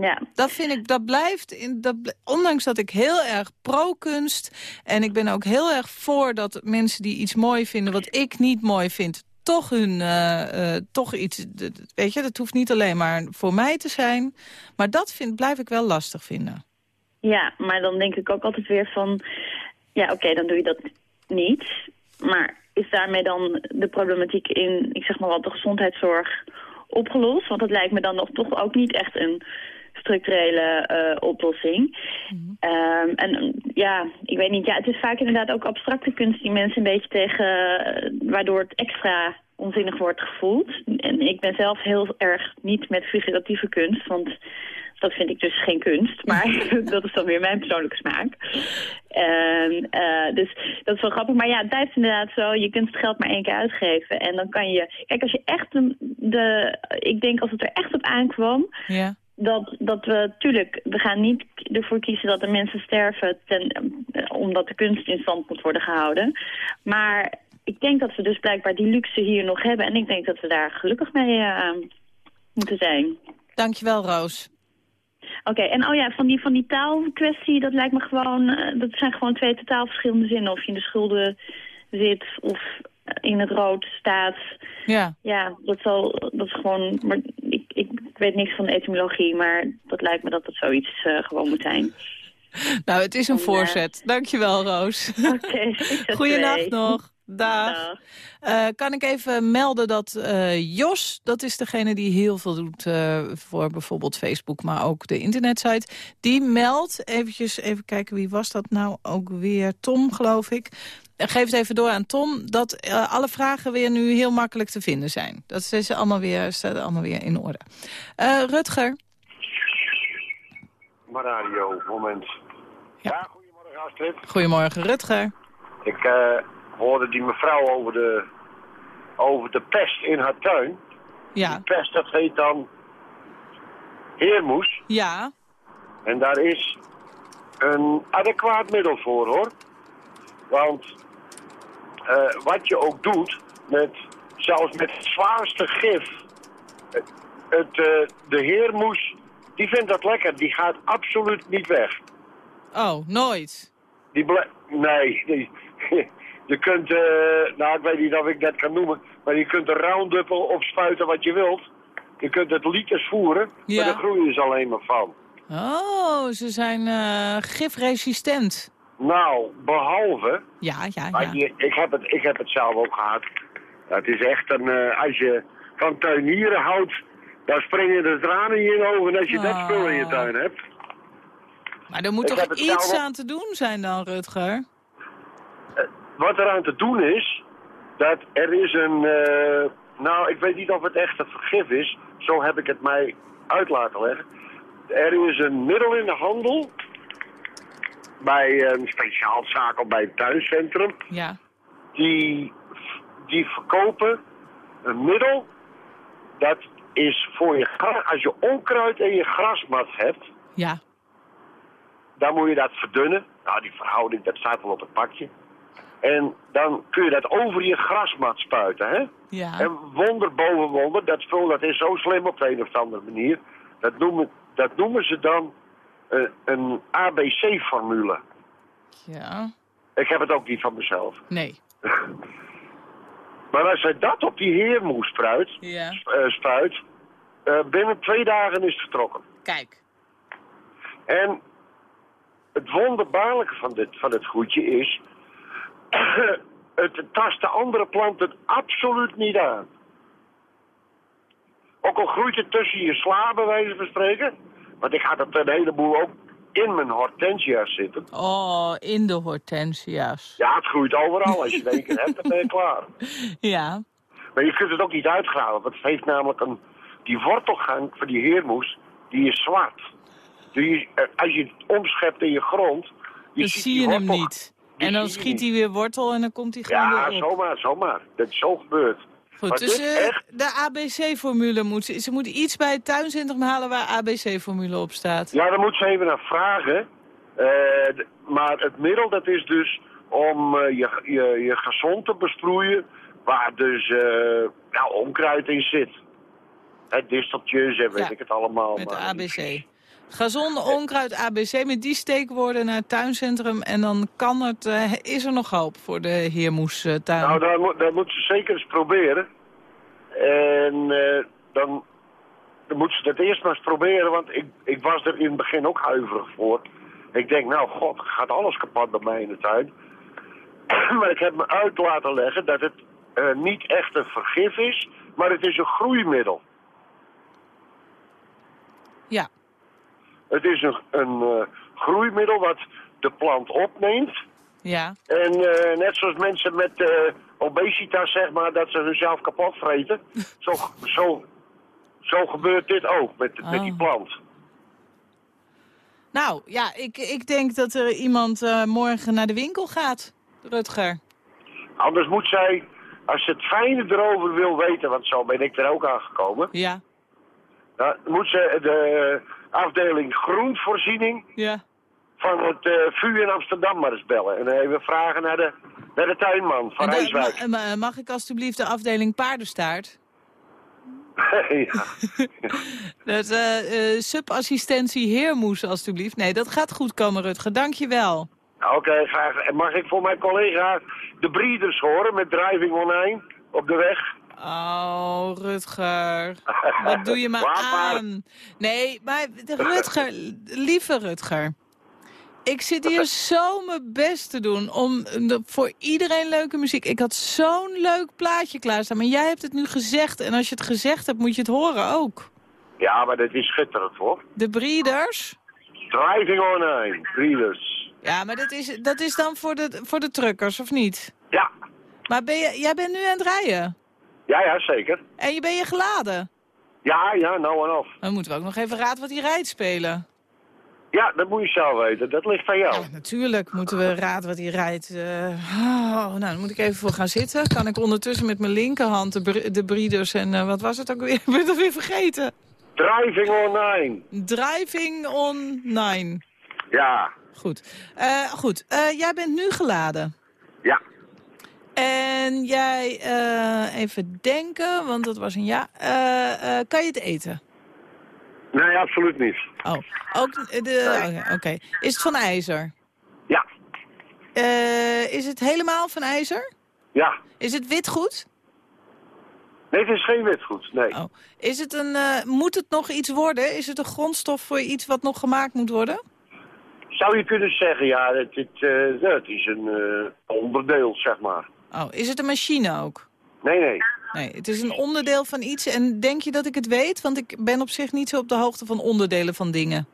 Ja, Dat vind ik, dat blijft, in, dat, ondanks dat ik heel erg pro-kunst... en ik ben ook heel erg voor dat mensen die iets mooi vinden... wat ik niet mooi vind, toch, hun, eh, eh, toch iets... Weet je, dat hoeft niet alleen maar voor mij te zijn. Maar dat vind, blijf ik wel lastig vinden. ja, maar dan denk ik ook altijd weer van... Ja, oké, dan doe je dat niet. Maar is daarmee dan de problematiek in, ik zeg maar wat, de gezondheidszorg opgelost? Want dat lijkt me dan nog toch ook niet echt een structurele eh, oplossing. Ehm, en ja, ik weet niet. Ja, het is vaak inderdaad ook abstracte kunst die mensen een beetje tegen... eh, waardoor het extra onzinnig wordt gevoeld. En ik ben zelf heel erg niet met figuratieve kunst, want dat vind ik dus geen kunst. Maar dat is dan weer mijn persoonlijke smaak. En, eh, dus dat is wel grappig. Maar ja, het blijft inderdaad zo. Je kunt het geld maar één keer uitgeven. En dan kan je... Kijk, als je echt de... de ik denk als het er echt op aankwam Ja. Dat, dat we, tuurlijk, we gaan niet ervoor kiezen dat de mensen sterven ten, eh, omdat de kunst in stand moet worden gehouden. Maar ik denk dat we dus blijkbaar die luxe hier nog hebben. En ik denk dat we daar gelukkig mee eh, moeten zijn. Dankjewel, Roos. Oké, en oh ja, van die, van die taalkwestie, dat lijkt me gewoon, eh, dat zijn gewoon twee totaal verschillende zinnen. Of je in de schulden zit of in het rood staat. Ja. Ja, dat, zal, dat is gewoon, maar ik, weet niks van de etymologie, maar dat lijkt me dat dat zoiets eh, gewoon moet zijn. Nou, het is een En, eh, voorzet. Dankjewel, Roos. Oké, Goeienacht ermee. nog. Dag. Eh, kan ik even melden dat Jos, dat is degene die heel veel doet voor bijvoorbeeld Facebook, maar ook de internetsite. Die meldt, eventjes, even kijken wie was dat nou ook weer, Tom geloof ik. Geef het even door aan Tom dat eh, alle vragen weer nu heel makkelijk te vinden zijn. Dat is allemaal weer, staat allemaal weer in orde. Eh, Rutger. Radio, moment. Ja. Ja, goedemorgen Astrid. Goedemorgen, Rutger. Ik eh, hoorde die mevrouw over de, over de pest in haar tuin. Ja, Pest, dat heet dan heermoes. ja, En daar is een adequaat middel voor, hoor. Want eh, wat je ook doet, met, zelfs met het zwaarste gif, het, het, eh, de heermoes, die vindt dat lekker. Die gaat absoluut niet weg. oh, nooit. Die nee, die, je kunt, eh, nou ik weet niet of ik dat kan noemen, maar je kunt er Roundup op spuiten wat je wilt. Je kunt het liters voeren, Ja. maar daar groeien ze alleen maar van. Oh, ze zijn gifresistent. Nou, behalve, Ja, ja, ja. ik, heb het, ik heb het zelf ook gehad, Het is echt een, eh, als je van tuinieren houdt, dan springen de tranen in je ogen als je dat Oh. spul in je tuin hebt. Maar er moet Ik toch iets zelf- aan te doen zijn dan, Rutger? Wat eraan te doen is, dat er is een, eh, nou ik weet niet of het echt een vergif is, zo heb ik het mij uit laten leggen. Er is een middel in de handel, bij een speciaalzaak of bij een tuincentrum, Ja. die, die verkopen een middel, dat is voor je gras, als je onkruid in je grasmat hebt, Ja. dan moet je dat verdunnen. Nou, die verhouding, dat staat wel op het pakje. En dan kun je dat over je grasmat spuiten, hè? Ja. En wonder boven wonder, dat spul dat is zo slim op de een of andere manier. Dat noemen, dat noemen ze dan eh, een ABC-formule. Ja. Ik heb het ook niet van mezelf. Nee. Maar als hij dat op die heermoes spruit, Ja. eh, spuit, eh, binnen twee dagen is het vertrokken. Kijk. En het wonderbaarlijke van dit, van het goedje is... het tast de andere planten absoluut niet aan. Ook al groeit het tussen je sla, bij wijze van spreken. Want ik had het een heleboel ook in mijn hortensia's zitten. Oh, in de hortensia's. Ja, het groeit overal. Als je het hebt, dan ben je klaar. Ja. Maar je kunt het ook niet uitgraven. Want het heeft namelijk een... Die wortelgang van die heermoes, die is zwart. Die, eh, als je het omschept in je grond... Je Dan ziet zie je hem niet. En dan schiet hij weer wortel en dan komt hij gewoon Ja, weer op. zomaar, zomaar. Dat is zo gebeurd. Goed, Maar dus eh, echt- de ABC-formule moet ze... Ze moet iets bij het tuincentrum halen waar ABC-formule op staat. Ja, daar moet ze even naar vragen. Eh, maar het middel dat is dus om eh, je, je, je gezond te besproeien... waar dus nou, onkruid in zit. Hè, disteltjes en weet Ja, ik het allemaal. Met de maar- ABC. Gazonde onkruid ABC met die steekwoorden naar het tuincentrum. En dan kan het, eh, is er nog hoop voor de heermoestuin. Nou, dat, moet- ze zeker eens proberen. En eh, dan, dan moet ze dat eerst maar eens proberen, want ik, ik was er in het begin ook huiverig voor. Ik denk, nou god, gaat alles kapot bij mij in de tuin. maar ik heb me uit laten leggen dat het eh, niet echt een vergif is, maar het is een groeimiddel. Ja, Het is een, een eh, groeimiddel wat de plant opneemt. ja. En eh, net zoals mensen met eh, obesitas, zeg maar, dat ze hunzelf kapot vreten. zo, zo, zo gebeurt dit ook met, met die Oh. plant. Nou, ja, ik, ik denk dat er iemand morgen naar de winkel gaat, Rutger. Anders moet zij, als ze het fijne erover wil weten, want zo ben ik er ook aangekomen. Ja, Dan moet ze de afdeling groenvoorziening ja. van het eh VU in Amsterdam maar eens bellen. En even vragen naar de, naar de tuinman van de- Rijswijk. ma- ma- mag ik alstublieft de afdeling paardenstaart? ja. Dat, eh, eh, subassistentie heermoes, alstublieft. Nee, dat gaat goed komen, Rutger. Dank je wel. Oké, graag. En mag ik voor mijn collega de breeders horen met Driving Onijn op de weg? Oh, Rutger. Wat doe je me aan? Nee, maar Rutger, lieve Rutger. Ik zit hier zo mijn best te doen om voor iedereen leuke muziek. Ik had zo'n leuk plaatje klaarstaan, maar jij hebt het nu gezegd. En als je het gezegd hebt, moet je het horen ook. Ja, maar dat is schitterend hoor. De Breeders. Driving Onijn, breeders. Ja, maar dat is, dat is dan voor de, voor de truckers, of niet? Ja, Maar ben je, jij bent nu aan het rijden. Ja, ja, zeker. En je ben je geladen. Ja, ja, nou en of. Dan moeten we ook nog even raad wat hij rijdt spelen. Ja, dat moet je zelf weten. Dat ligt aan jou. Ja, natuurlijk moeten we raden wat hij rijdt. Eh, oh, nou, dan moet ik even voor gaan zitten. Kan ik ondertussen met mijn linkerhand de, br- de breeders en eh, wat was het ook weer? Ik ben het alweer vergeten. Driving Onijn. Driving on 9. Ja, Goed. Eh, goed, jij bent nu geladen. ja. En jij, eh, even denken, want dat was een ja. Eh, eh, kan je het eten? Nee, absoluut niet. Oh, ook de, oké. oké. Is het van ijzer? Ja, is het helemaal van ijzer? ja. Is het witgoed? Nee, het is geen witgoed. Nee. Oh. Is het een, moet het nog iets worden? Is het een grondstof voor iets wat nog gemaakt moet worden? Zou je kunnen zeggen, ja, het, het, ja, het is een onderdeel, zeg maar. Oh, is het een machine ook? Nee, nee. Nee, het is een onderdeel van iets. En denk je dat ik het weet? Want ik ben op zich niet zo op de hoogte van onderdelen van dingen.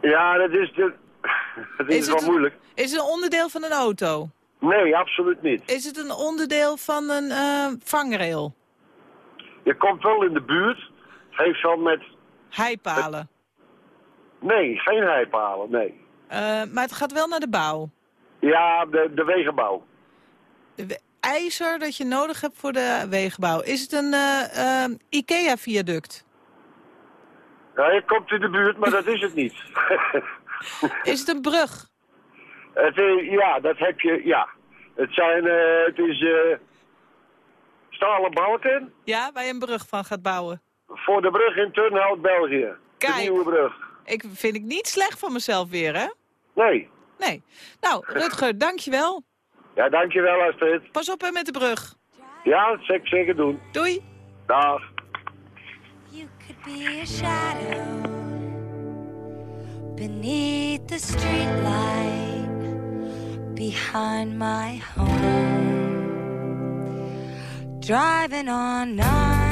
Ja, dat is, de, dat is, Is het wel een- moeilijk. Is het een onderdeel van een auto? Nee, absoluut niet. Is het een onderdeel van een eh, vangrail? Je komt wel in de buurt. Heeft wel met... Heipalen? Nee, geen heipalen, nee. Eh, maar het gaat wel naar de bouw. Ja, de, de wegenbouw. De we- ijzer dat je nodig hebt voor de wegenbouw. Is het een eh, eh, IKEA-viaduct? Ja, je komt in de buurt, maar dat is het niet. Is het een brug? het, ja, dat heb je, ja. Het zijn, eh, het is stalen balken Ja, waar je een brug van gaat bouwen. voor de brug in Turnhout, België. Kijk. De nieuwe brug. Ik vind ik niet slecht van mezelf weer, hè? Nee. Nee. Nou, Rutger, dankjewel. Ja, dankjewel Astrid. Pas op hè, met de brug. Ja, zeker, zeker doen. Doei. Dag. You could be a shadow beneath the streetlight behind my home. Driving on nine,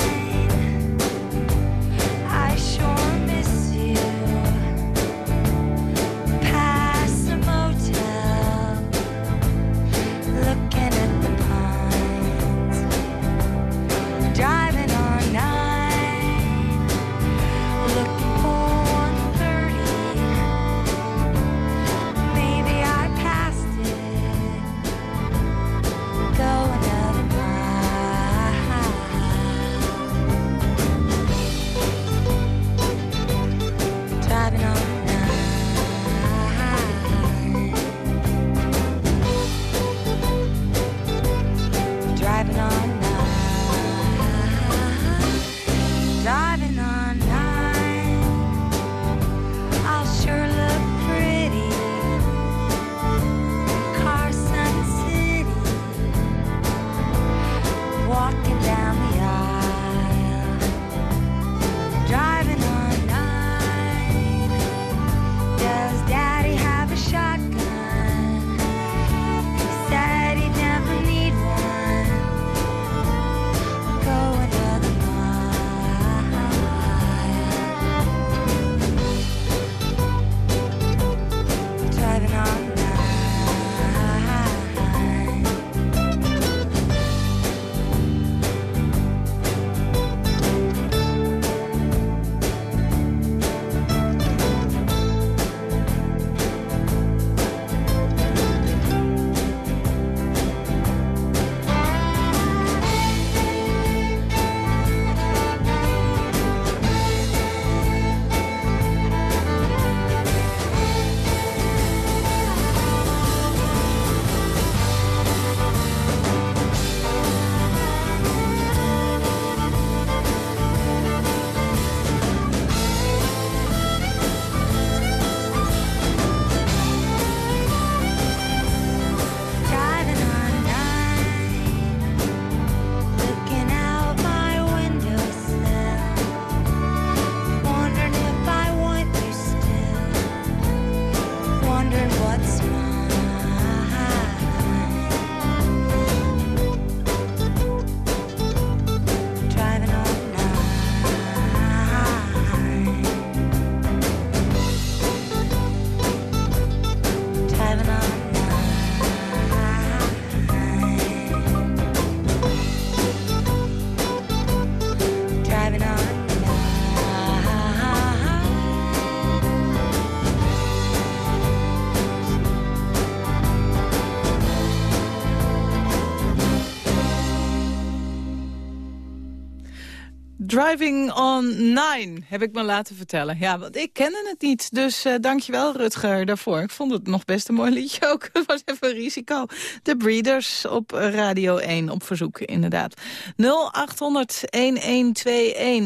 Driving on Nine, heb ik me laten vertellen. Ja, want ik kende het niet. Dus uh, dankjewel Rutger daarvoor. Ik vond het nog best een mooi liedje ook. Het was even een risico. De Breeders op Radio 1 op verzoek, inderdaad. 0800-1121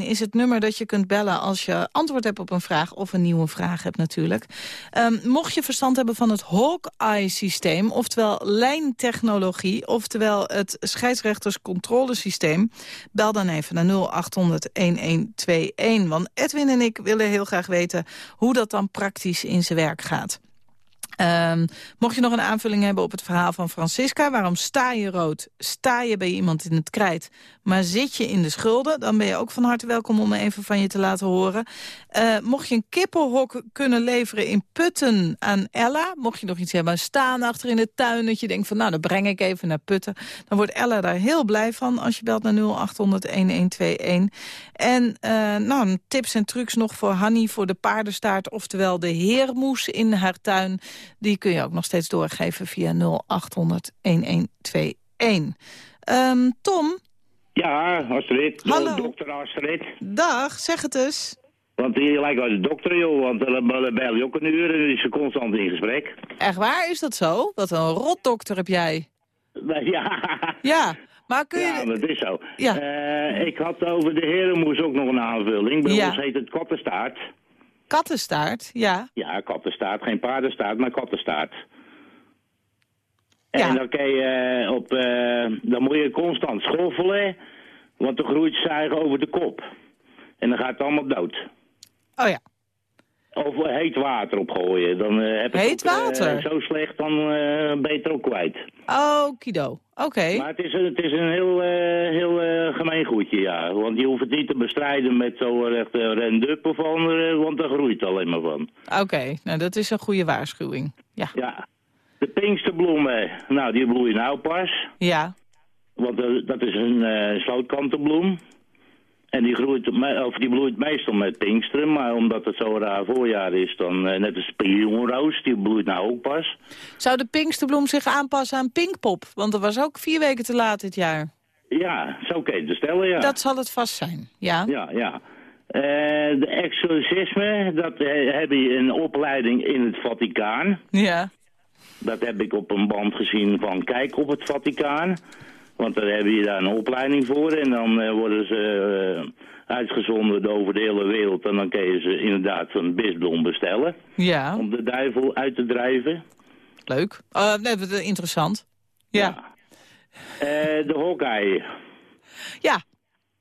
is het nummer dat je kunt bellen... als je antwoord hebt op een vraag of een nieuwe vraag hebt natuurlijk. Um, mocht je verstand hebben van het Hawkeye-systeem... oftewel lijntechnologie, oftewel het scheidsrechterscontrolesysteem... bel dan even naar 0800 1121. Want Edwin en ik willen heel graag weten hoe dat dan praktisch in zijn werk gaat. Ehm, mocht je nog een aanvulling hebben op het verhaal van Francisca... waarom sta je rood, sta je bij iemand in het krijt... maar zit je in de schulden... dan ben je ook van harte welkom om even van je te laten horen. Eh, mocht je een kippenhok kunnen leveren in Putten aan Ella... mocht je nog iets hebben staan achter in de tuin... dat je denkt van nou, dan breng ik even naar Putten... dan wordt Ella daar heel blij van als je belt naar 0800-1121. En uh, nou, tips en trucs nog voor Hanny voor de paardenstaart... oftewel de heermoes in haar tuin... Die kun je ook nog steeds doorgeven via 0800 1121. Um, Tom? Ja, Astrid. Hallo. Dokter Astrid. Dag, zeg het eens. Want hier lijkt wel de dokter, joh. Want dan bel je ook een uur en is ze constant in gesprek. Echt waar? Is dat zo? Wat een rotdokter heb jij. Ja. Ja. Maar kun je... Ja, dat is zo. Ja. Uh, ik had over de herenmoes ook nog een aanvulling. Bij Ja. ons heet het kattenstaart. Kattenstaart, ja. Ja, kattenstaart. Geen paardenstaart, maar kattenstaart. Ja. En dan, kan je, eh, op, eh, dan moet je constant schoffelen, want dan groeit zuigen over de kop. En dan gaat het allemaal dood. Oh ja. Of heet water opgooien. Dan eh, heb je Heet ook, eh, water? zo slecht, dan eh, ben je het ook kwijt. Okido. Oké. Maar het is, het is een heel, heel gemeen goedje, ja. Want je hoeft het niet te bestrijden met zo'n echt uh, rendup of andere, want daar groeit alleen maar van. Oké, nou dat is een goede waarschuwing. Ja. Ja. De pinksterbloemen, nou die bloeien nou pas. Ja. Want dat is een eh slootkantenbloem. En die, groeit, of die bloeit meestal met pinksteren, maar omdat het zo raar voorjaar is, dan eh, net als spionroos, die bloeit nou ook pas. Zou de Pinksterbloem zich aanpassen aan Pinkpop? Want dat was ook vier weken te laat dit jaar. Ja, zo kun je stellen, ja. Dat zal het vast zijn, ja. Ja, ja. Eh, de exorcisme, dat eh, heb je een opleiding in het Vaticaan. Ja. Dat heb ik op een band gezien van Kijk op het Vaticaan. Want daar heb je daar een opleiding voor. En dan eh, worden ze eh, uitgezonden over de hele wereld. En dan kun je ze inderdaad zo'n bisdom bestellen. Ja, Om de duivel uit te drijven. leuk. Eh, nee, interessant. Ja. Eh, de hockey. Ja.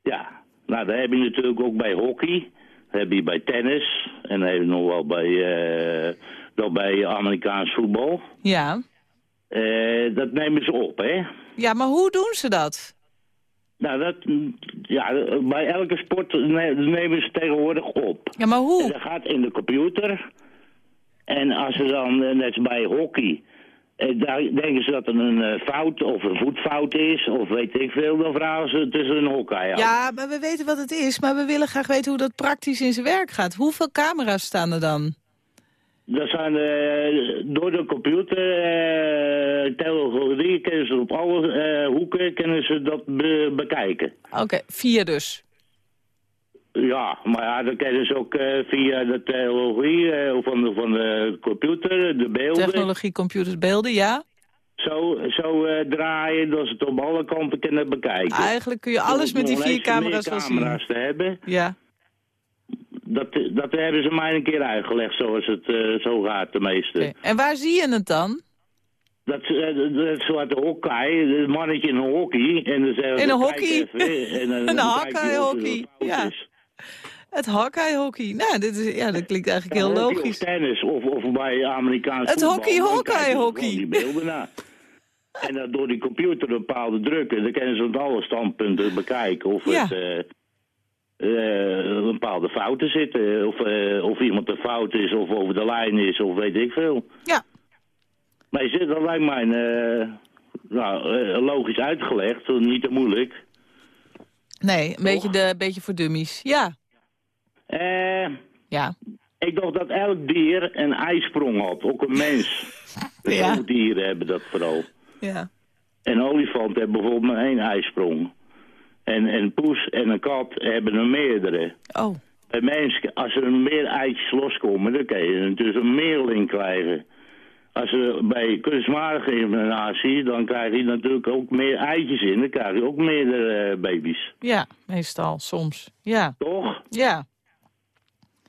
Ja. Nou, dat heb je natuurlijk ook bij hockey. Dat heb je bij tennis. En dat heb je nog wel bij, nog bij Amerikaans voetbal. Ja. Dat nemen ze op, hè. Ja, maar hoe doen ze dat? Nou, dat, ja, bij elke sport ne- nemen ze tegenwoordig op. Ja, maar En hoe? dat gaat in de computer. En als ze dan, eh, net bij hockey, eh, daar denken ze dat er een eh, fout of een voetfout is, of weet ik veel, dan vragen ze tussen een hockey aan. Ja, maar we weten wat het is, maar we willen graag weten hoe dat praktisch in zijn werk gaat. Hoeveel camera's staan er dan? Dat zijn eh, door de computer, eh technologie, kunnen ze op alle eh, hoeken kunnen ze dat be- bekijken. Oké, vier dus. Ja, maar ja, dan kunnen ze ook via de technologie van, de, van de computer, de beelden, Technologie, computers, beelden, ja. zo, zo draaien dat ze het op alle kanten kunnen bekijken. Eigenlijk kun je alles met die vier camera's wel zien. camera's te hebben, Ja. Dat, dat hebben ze mij een keer uitgelegd zoals het eh, zo gaat de meeste. En waar zie je het dan? Dat, eh, soort hockey, een mannetje in een hockey. En dan zeggen ze, In een hockey? even, en dan- Een fout ja. is. Het hockeyhockey. Nou, dit is, ja, dat klinkt eigenlijk heel hockey logisch. Of tennis, of, of bij Amerikaans Het hockey, hockey, hockey. die beelden na. En door die computer bepaalde drukken, dan kunnen ze op alle standpunten bekijken of Ja. het eh, eh, bepaalde fouten zitten. Of, eh, of iemand een fout is, of over de lijn is, of weet ik veel. Ja. Maar je zit, dat lijkt mij eh, nou, logisch uitgelegd, niet te moeilijk. Nee, een beetje, de, beetje voor dummies. Ja. Eh... Ja. Ik dacht dat elk dier een ijsprong had, ook een mens. Ja. Dieren hebben dat vooral. Ja. Een olifant heeft bijvoorbeeld maar één ijsprong. En een poes en een kat hebben er meerdere. Oh. Bij mensen, als er meer eitjes loskomen, dan kan je dus een meerling krijgen. Als er bij kunstmatige inseminatie, dan krijg je natuurlijk ook meer eitjes in. Dan krijg je ook meerdere eh, baby's. Ja, meestal, soms. Ja. Toch? Ja.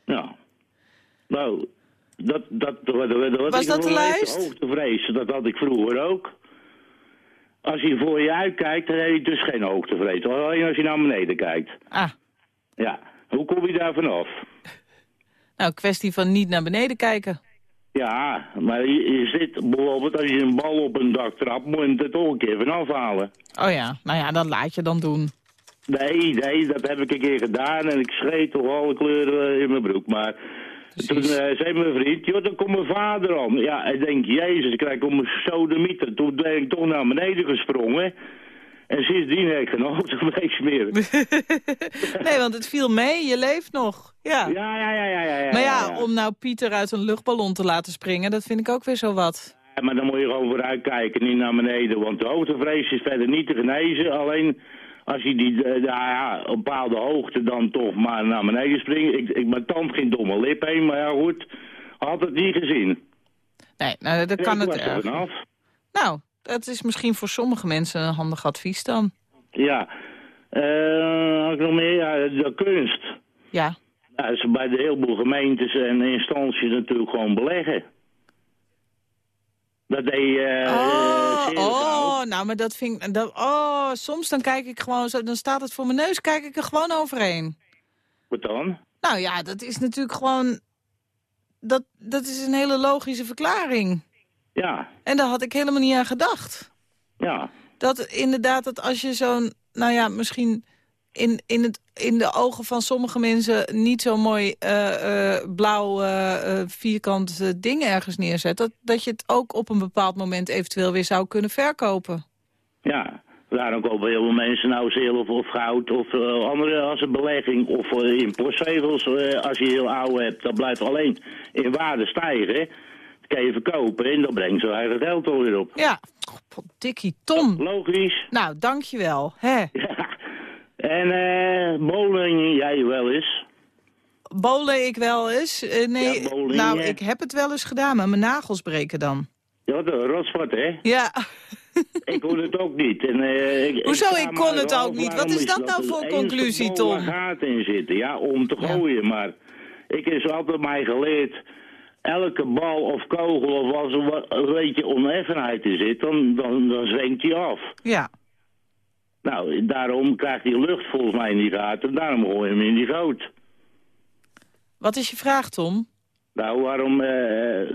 Nou, nou dat, dat, wat, wat Was dat de lijst? Hoogtevrees, dat had ik vroeger ook. Als je voor je uitkijkt, dan heb je dus geen hoogtevrees. Alleen als je naar beneden kijkt. Ah. Ja, hoe kom je daar vanaf? Nou, kwestie van niet naar beneden kijken. Ja, maar je, je zit bijvoorbeeld als je een bal op een dak trapt, moet je er toch een keer van afhalen. Oh ja, nou ja, dat laat je dan doen. Nee, nee, dat heb ik een keer gedaan en ik schreef toch alle kleuren in mijn broek. Maar toen eh, zei mijn vriend, joh, dan komt mijn vader aan. Ja, ik denk, jezus, ik krijg om sodemieter. Toen ben ik toch naar beneden gesprongen. En sindsdien heb ik geen autobreaks meer. nee, want het viel mee, je leeft nog. Ja. Ja, ja, ja, ja, ja. ja Maar ja, ja. om nou Pieter uit een luchtballon te laten springen, dat vind ik ook weer zo wat. Ja, maar dan moet je gewoon vooruit kijken, niet naar beneden. Want de hoogtevrees is verder niet te genezen. Alleen als je die eh, ja, ja, op bepaalde hoogte dan toch maar naar beneden springt. Ik, ik, mijn tand ging door mijn lip heen, maar ja goed, had het niet gezien. Nee, nou, dat kan ik het was er. Nou, dat is misschien voor sommige mensen een handig advies dan. Ja. Eh, had ik nog meer? Ja, de kunst. Ja. Dat is bij de heleboel gemeentes en instanties natuurlijk gewoon beleggen. Dat deed Oh, zeer oh, nou, maar dat vind ik... Dat, oh, soms dan kijk ik gewoon zo... Dan staat het voor mijn neus, kijk ik er gewoon overheen. Wat dan? Nou ja, dat is natuurlijk gewoon... Dat, dat is een hele logische verklaring. Ja, En daar had ik helemaal niet aan gedacht. ja. Dat inderdaad, dat als je zo'n... Nou ja, misschien in, in, het, in de ogen van sommige mensen... niet zo mooi eh, eh, blauw eh, vierkant ding ergens neerzet... Dat, dat je het ook op een bepaald moment eventueel weer zou kunnen verkopen. Ja, daarom kopen heel veel mensen nou zilver of goud of andere als een belegging. Of in postzegels, als je heel oud hebt, dat blijft alleen in waarde stijgen. Dat kan je verkopen en dan brengt ze eigen geld alweer op. Ja, oh, dikkie Tom. Logisch. Nou, dankjewel. Hè. Ja. En eh bowling, jij wel eens? Bowlen ik wel eens? Eh, nee, Ja, bowling, nou, ik heb het wel eens gedaan, maar mijn nagels breken dan. Ja, rotsport, hè? Ja, Ik kon het ook niet. En, eh, ik, Hoezo, ik kon het ook niet? Wat is dat nou er voor conclusie, Tom? gaten in zitten, ja, om te Ja. gooien. Maar ik is altijd mij geleerd, elke bal of kogel of als er wat- een beetje oneffenheid in zit, dan, dan, dan zwenkt hij af. ja. Nou, daarom krijgt hij lucht volgens mij in die gaten, daarom gooi je hem in die goot. Wat is je vraag, Tom? Nou, waarom eh,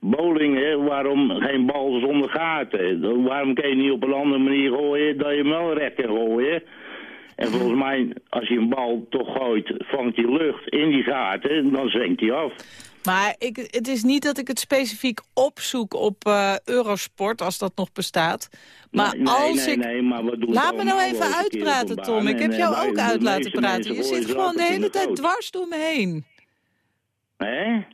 bowling, hè? waarom geen bal zonder gaten? Waarom kan je niet op een andere manier gooien dat je hem wel recht kan gooien? En volgens mij, als je een bal toch gooit, vangt die lucht in die gaten, dan zwenkt hij af. Maar ik, het is niet dat ik het specifiek opzoek op eh, Eurosport, als dat nog bestaat. Maar nee, als nee, ik... nee, maar wat doen Laat me nou even uitpraten, Tom. Ik heb en, jou eh, ook uit laten praten. Je zit gewoon de hele tijd dwars door me heen. Hè?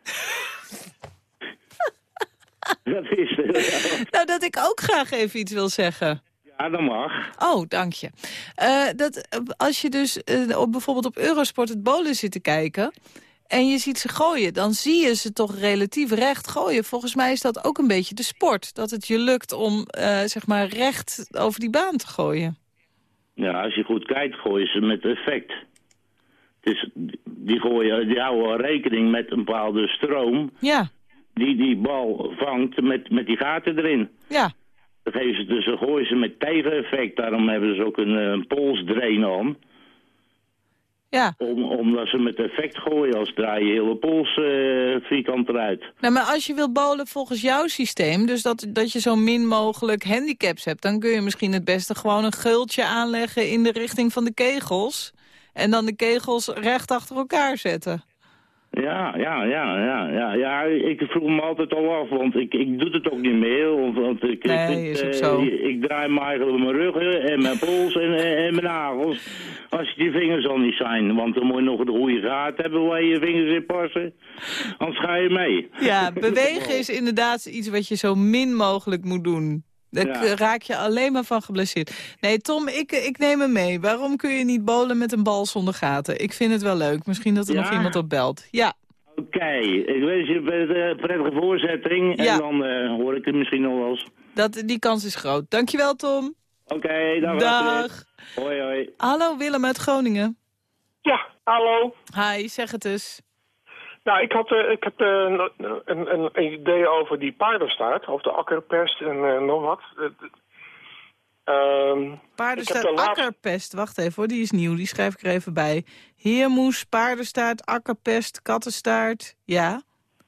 dat is Nou, dat ik ook graag even iets wil zeggen. Ja, dat mag. Oh, dank je. Eh, dat, eh, als je dus eh, op, bijvoorbeeld op Eurosport het bolen zit te kijken... en je ziet ze gooien, dan zie je ze toch relatief recht gooien. Volgens mij is dat ook een beetje de sport. Dat het je lukt om eh, zeg maar recht over die baan te gooien. Ja, als je goed kijkt, gooien ze met effect. Dus die, gooien, die houden rekening met een bepaalde stroom Ja, die die bal vangt met, met die gaten erin. ja. Dan geven ze, dus gooien ze met tegeneffect. Daarom hebben ze ook een, eh, een polsdrain aan. Ja, Om, omdat ze met effect gooien als draai je hele pols eh, vierkant eruit. nou, maar als je wil bowlen volgens jouw systeem... dus dat, dat je zo min mogelijk handicaps hebt... dan kun je misschien het beste gewoon een gultje aanleggen... in de richting van de kegels... en dan de kegels recht achter elkaar zetten. Ja, ja, ja, ja, ja, ja. Ik vroeg me altijd al af, want ik, ik doe het ook niet meer. Want, want ik, Nee, ik, is eh, zo. ik draai me eigenlijk mijn rug en mijn pols en, en, en mijn nagels. Als die vingers al niet zijn, want dan moet je nog een goede gaten hebben waar je vingers in passen. Anders ga je mee. Ja, bewegen is inderdaad iets wat je zo min mogelijk moet doen. Daar Ja. raak je alleen maar van geblesseerd. Nee, Tom, ik, ik neem hem mee. Waarom kun je niet bowlen met een bal zonder gaten? Ik vind het wel leuk. Misschien dat er Ja? nog iemand op belt. Ja, Oké, ik wens je een eh, prettige voorzetting Ja. en dan eh, hoor ik het misschien nog wel eens. dat, die kans is groot. Dankjewel, Tom. Oké, dag. Dag. Astrid. Hoi, hoi. Hallo, Willem uit Groningen. Ja, hallo. Hi, zeg het eens. Nou, ik, had, eh, ik heb eh, een, een, een idee over die paardenstaart, over de akkerpest en eh, nog wat. Eh, ehm, Paardenstaart, laatste- akkerpest. Wacht even hoor, die is nieuw. Die schrijf ik er even bij. Heermoes, paardenstaart, akkerpest, kattenstaart. Ja,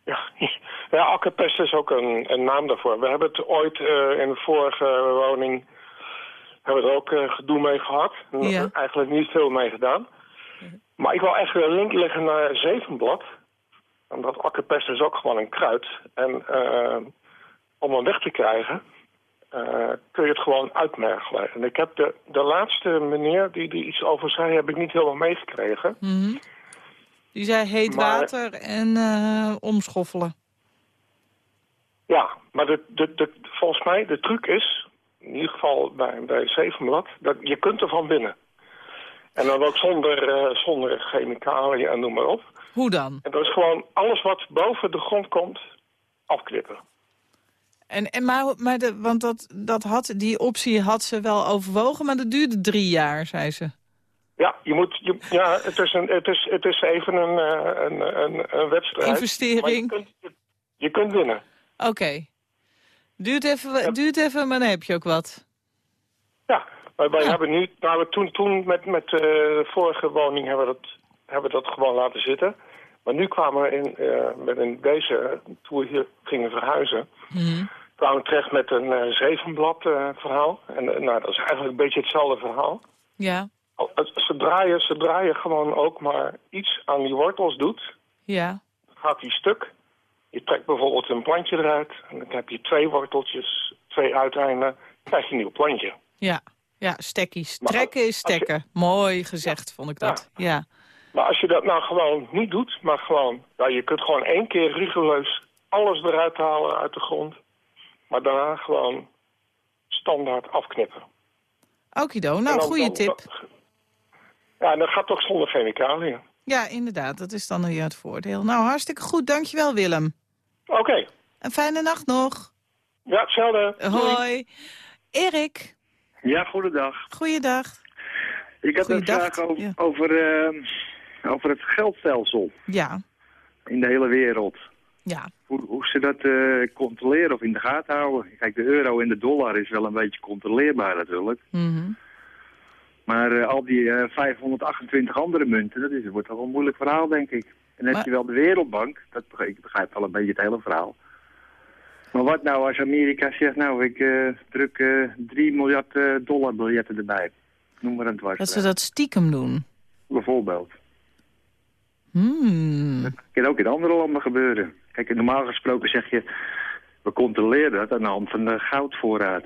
ja, Ja, akkerpest is ook een, een naam daarvoor. We hebben het ooit in de vorige woning hebben we er ook gedoe mee gehad. Ja. Eigenlijk niet veel mee gedaan. Maar ik wil echt een link leggen naar zevenblad. Omdat akkerpest is ook gewoon een kruid. En eh, om hem weg te krijgen, eh, kun je het gewoon uitmergelen. En ik heb de, de laatste meneer die er iets over zei, heb ik niet helemaal meegekregen. Mhm. Die zei heet Maar- water en eh, omschoffelen. Ja, maar de, de, de, volgens mij de truc is, in ieder geval bij, bij zevenblad, dat je kunt er van binnen. En dan ook zonder, eh, zonder chemicaliën en noem maar op. Hoe dan? En dat is gewoon alles wat boven de grond komt, afknippen. En, en maar, maar de, want dat, dat had, die optie had ze wel overwogen, maar dat duurde drie jaar, zei ze. Ja, je moet, je, ja het, is een, het, is, het is even een, eh, een, een, een wedstrijd. Investering. Je kunt, je, je kunt winnen. Oké. Duurt, even, duurt even, maar dan heb je ook wat. Ja, maar wij Ja. hebben nu, nou, we toen, toen met, met eh, de vorige woning hebben we, dat, hebben we dat gewoon laten zitten. Maar nu kwamen we in, eh, met een, deze, toen we hier gingen verhuizen, Mhm. kwamen we terecht met een eh, zevenblad eh, verhaal. En eh, nou, dat is eigenlijk een beetje hetzelfde verhaal. Ja, Zodra je, zodra je gewoon ook maar iets aan die wortels doet, ja. gaat die stuk. Je trekt bijvoorbeeld een plantje eruit en dan heb je twee worteltjes, twee uiteinden, dan krijg je een nieuw plantje. Ja, ja, stekkies. Maar Trekken is je- stekken. Mooi gezegd, vond ik dat. Ja. Maar als je dat nou gewoon niet doet, maar gewoon... Ja, je kunt gewoon één keer rigoureus alles eruit halen uit de grond. Maar daarna gewoon standaard afknippen. Okido, nou, goede tip. Ja, en dat gaat toch zonder chemicaliën. Ja, inderdaad, dat is dan weer het voordeel. Nou, hartstikke goed. Dankjewel, Willem. Oké, Een fijne nacht nog. ja, hetzelfde. Doei. Hoi. Erik, Ja, goedendag. goeiedag. Ik heb een vraag over, ja. over, eh, over het geldstelsel Ja, in de hele wereld. ja. Hoe, hoe ze dat eh, controleren of in de gaten houden. Kijk, de euro en de dollar is wel een beetje controleerbaar natuurlijk. Mhm. Maar eh, al die eh, 528 andere munten, dat is, wordt toch wel een moeilijk verhaal, denk ik. En dan heb je wel de Wereldbank, dat begrijp, ik begrijp wel een beetje het hele verhaal. Maar wat nou als Amerika zegt, nou, ik eh, druk eh 3 miljard eh, dollar biljetten erbij. Noem maar een dwars. Dat ze dat stiekem doen. Bijvoorbeeld. Hmm. Dat kan ook in andere landen gebeuren. Kijk, normaal gesproken zeg je, we controleren dat aan de hand van de goudvoorraad.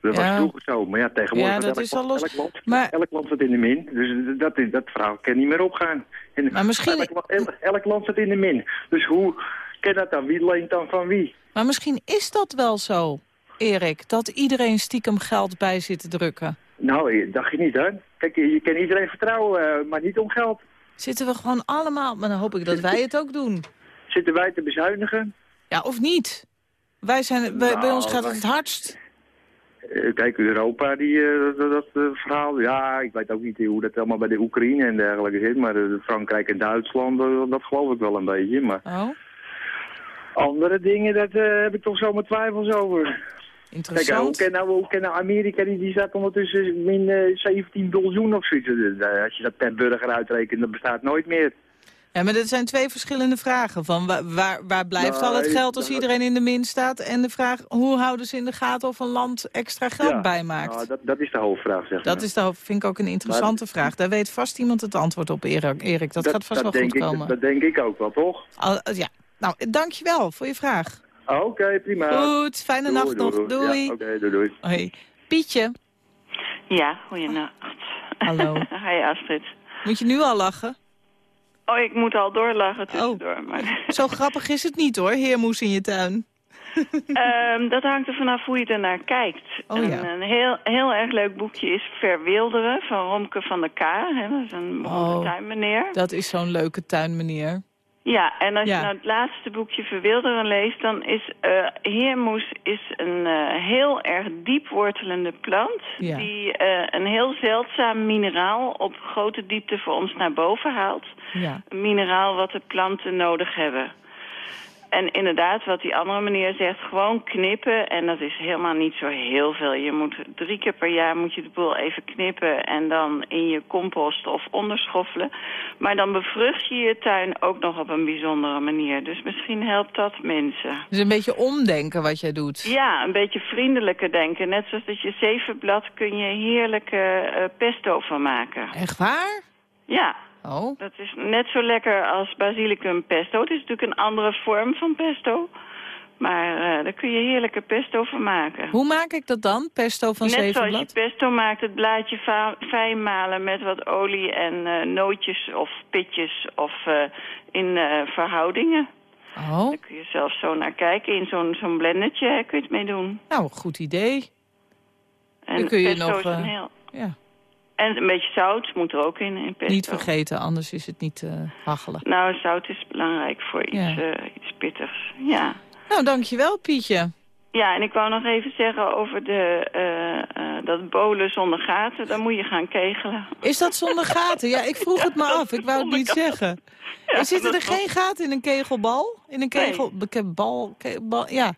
Dat Ja. was vroeger zo, maar ja, tegenwoordig Ja, dat elk, is al los. elk land, Maar- elk land zit in de min. Dus dat, dat verhaal kan niet meer opgaan. En Maar misschien- elk, elk, elk land zit in de min. Dus hoe kan dat dan? Wie leent dan van wie? Maar misschien is dat wel zo, Erik, dat iedereen stiekem geld bij zit te drukken. Nou, eh, dacht je niet, hè? Kijk, je, je kan iedereen vertrouwen, eh, maar niet om geld. Zitten we gewoon allemaal, maar dan hoop ik dat wij het ook doen. Zitten wij te bezuinigen? Ja, of niet? Wij zijn, bij, bij ons Nou, gaat wij- het het hardst. Eh, Kijk, Europa, die, dat, dat verhaal, ja, ik weet ook niet hoe dat allemaal bij de Oekraïne en dergelijke zit, maar Frankrijk en Duitsland, dat geloof ik wel een beetje. Maar Oh, andere dingen, daar heb ik toch zo mijn twijfels over. Kijk, hoe interessant. kan nou, hoe kan nou Amerika, die, die staat ondertussen min eh, 17 biljoen of zoiets. Eh, Als je dat per burger uitrekent, dat bestaat nooit meer. Ja, maar dat zijn twee verschillende vragen. Van waar, waar, blijft al het geld als dat- iedereen in de min staat? En de vraag, hoe houden ze in de gaten of een land extra geld Ja, bijmaakt? Nou, dat, dat is de hoofdvraag, zeg Dat maar. is de, hoofd- vind ik ook een interessante vraag. Daar weet vast iemand het antwoord op, Erik. Erik. Dat, gaat vast wel denk goed ik, komen. Dat denk ik ook wel, toch? Al- ja. Nou, dankjewel voor je vraag. Oké, prima. Goed, fijne Doei, nacht doei, nog. doei. Doei. Ja, Oké, doei, doei. Hoi. Pietje, Ja, goeienacht. hallo. Hi Astrid. Moet je nu al lachen? Oh, ik moet al doorlachen tussendoor. Maar, Zo grappig is het niet hoor, heermoes in je tuin. Ehm, dat hangt er vanaf hoe je ernaar kijkt. Oh, een, ja. een heel, heel erg leuk boekje is Verwilderen van Romke van der K. Hè, dat is een Oh. tuinmeneer. Dat is zo'n leuke tuinmeneer. Ja, en als Ja. je nou het laatste boekje Verwilderen leest... dan is eh heermoes is een eh, heel erg diep wortelende plant... Ja. die eh, een heel zeldzaam mineraal op grote diepte voor ons naar boven haalt. Ja. Een mineraal wat de planten nodig hebben. En inderdaad, wat die andere meneer zegt, gewoon knippen. En dat is helemaal niet zo heel veel. Je moet drie keer per jaar moet je de boel even knippen... en dan in je compost of onderschoffelen. Maar dan bevrucht je je tuin ook nog op een bijzondere manier. Dus misschien helpt dat mensen. Dus een beetje omdenken wat jij doet. Ja, een beetje vriendelijker denken. Net zoals dat je zevenblad kun je heerlijke eh, pesto van maken. Echt waar? Ja. Oh. Dat is net zo lekker als basilicum pesto. Het is natuurlijk een andere vorm van pesto. Maar eh, daar kun je heerlijke pesto van maken. Hoe maak ik dat dan, pesto van Net zoals zevenblad? je pesto maakt, het blaadje fijn malen met wat olie en eh, nootjes of pitjes of eh, in verhoudingen. Oh, Daar kun je zelfs zo naar kijken. In zo'n zo'n blendertje kun je het mee doen. nou, goed idee. En Dan kun je pesto nog, is een heel... Ja, En een beetje zout moet er ook in, in pesto. niet vergeten, anders is het niet hachelen. Nou, zout is belangrijk voor iets, Ja. eh, iets pittigs. Ja. Nou, dankjewel, Pietje. Ja, en ik wou nog even zeggen over de, eh, dat bolen zonder gaten. Dan moet je gaan kegelen. Is dat zonder gaten? Ja, ik vroeg het me af. Ik wou het niet zeggen. Er zitten er geen gaten in een kegelbal? In een kegel... Bal, bal, ja.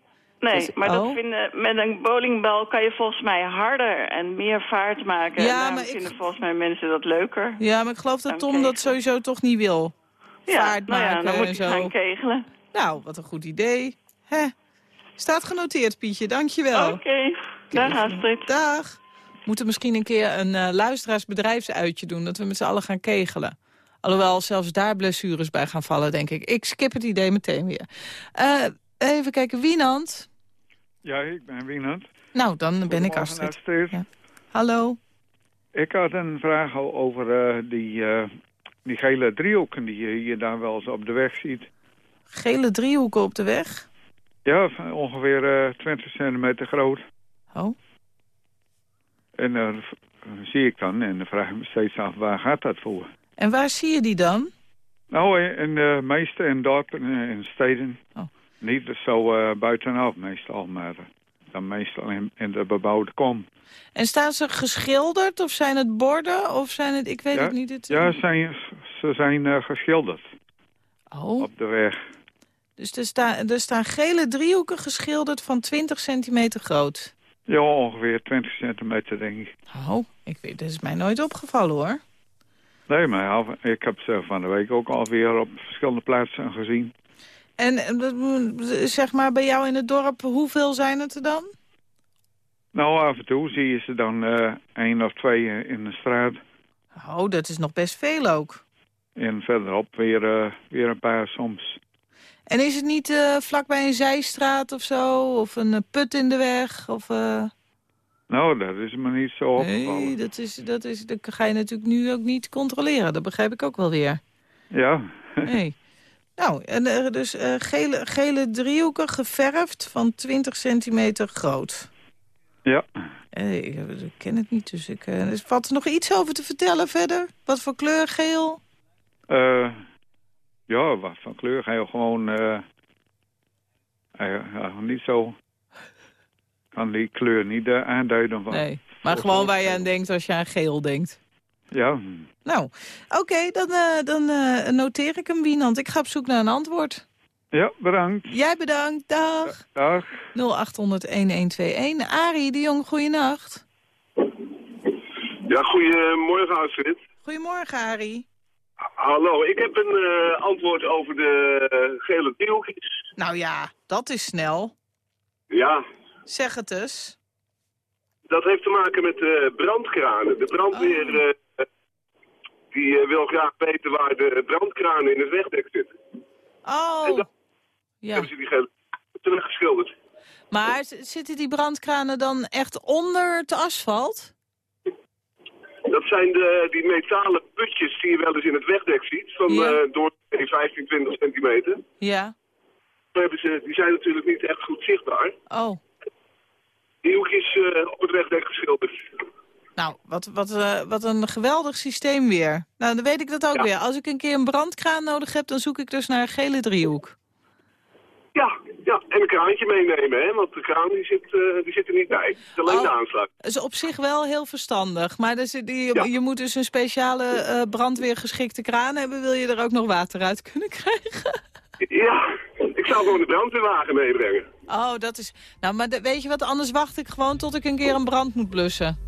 Nee, Dus- maar oh. dat vinden, met een bowlingbal kan je volgens mij harder en meer vaart maken. Ja, en maar ik- vinden volgens mij mensen dat leuker. Ja, maar ik geloof dat Tom kegelen. dat sowieso toch niet wil. Ja, Vaart nou ja, maken dan moet en je zo. gaan kegelen. Nou, wat een goed idee. Hè? Staat genoteerd, Pietje. Dankjewel. Oké, dag Astrid. Dag. We moeten misschien een keer een eh luisteraarsbedrijfsuitje doen... dat we met z'n allen gaan kegelen. Alhoewel zelfs daar blessures bij gaan vallen, denk ik. Ik skip het idee meteen weer. Eh, even kijken, Wienand. Ja, ik ben Wienand. Nou, dan ben ik Astrid. Ja. Hallo. Ik had een vraag over eh, die, eh, die gele driehoeken die je hier daar wel eens op de weg ziet. Gele driehoeken op de weg. Ja, ongeveer eh 20 centimeter groot. Oh. En v- zie ik dan en dan vraag ik me steeds af, waar gaat dat voor? En waar zie je die dan? Nou, in, de meeste in dorpen en in steden. Oh. Niet zo eh, buitenaf meestal, maar dan meestal in, in de bebouwde kom. En staan ze geschilderd of zijn het borden of zijn het... Ik weet ja, het niet. Het, ja zijn, ze zijn eh, geschilderd Oh, op de weg. dus er, staan er staan gele driehoeken geschilderd van 20 centimeter groot. Ja, ongeveer 20 centimeter, denk ik. Oh, ik weet, dat is mij nooit opgevallen hoor. Nee, maar ik heb ze van de week ook alweer op verschillende plaatsen gezien. En zeg maar bij jou in het dorp, hoeveel zijn het er dan? Nou, af en toe zie je ze dan eh één of twee eh, in de straat. Oh, dat is nog best veel ook. En verderop weer, eh, weer een paar soms. En is het niet eh, vlakbij een zijstraat of zo? Of een put in de weg? Of, Nou, dat is me niet zo opgevallen. Nee, dat, is, dat, is, dat ga je natuurlijk nu ook niet controleren. Dat begrijp ik ook wel weer. Ja, Nee. Nou, en, eh, dus eh, gele, gele driehoeken geverfd van 20 centimeter groot. ja. Eh, ik, ik ken het niet, dus ik... dus valt er nog iets over te vertellen verder? Wat voor kleur geel? Ja, wat van kleur je gewoon... niet zo... Kan die kleur niet aanduiden van... Nee, maar gewoon waar je aan denkt als je aan geel denkt. Ja, Nou, oké, dan, eh, dan eh, noteer ik hem, Wienand. Ik ga op zoek naar een antwoord. ja, bedankt. Jij bedankt, dag. Dag. 0800-1121. Arie de Jong, goeienacht. Ja, goedemorgen Astrid. Goedemorgen, Arie. Hallo, ik heb een eh, antwoord over de gele driehoekjes. Nou ja, dat is snel. Ja, Zeg het eens. dat heeft te maken met de brandkranen. De brandweer eh, die eh, wil graag weten waar de brandkranen in het wegdek zitten. Oh, ja. Hebben ze die gele teruggeschilderd. Maar zitten die brandkranen dan echt onder het asfalt? Dat zijn de, die metalen putjes die je wel eens in het wegdek ziet, van Ja. eh, door 15, 20 centimeter. Ja. Ze, die zijn natuurlijk niet echt goed zichtbaar. Oh, Die hoekjes eh, op het wegdek geschilderd. Nou, wat, wat, eh, wat een geweldig systeem weer. Nou, dan weet ik dat ook weer. Als ik een keer een brandkraan nodig heb, dan zoek ik dus naar een gele driehoek. Ja, ja, en een kraantje meenemen, hè? want de kraan die zit, eh, die zit er niet bij. Alleen Oh. de aansluit. Dat is op zich wel heel verstandig. Maar dus, die, je moet dus een speciale eh, brandweergeschikte kraan hebben... wil je er ook nog water uit kunnen krijgen. Ja, ik Ik zou gewoon de brandweerwagen meebrengen. Oh, dat is... Nou, maar de- weet je wat, anders wacht ik gewoon tot ik een keer een brand moet blussen.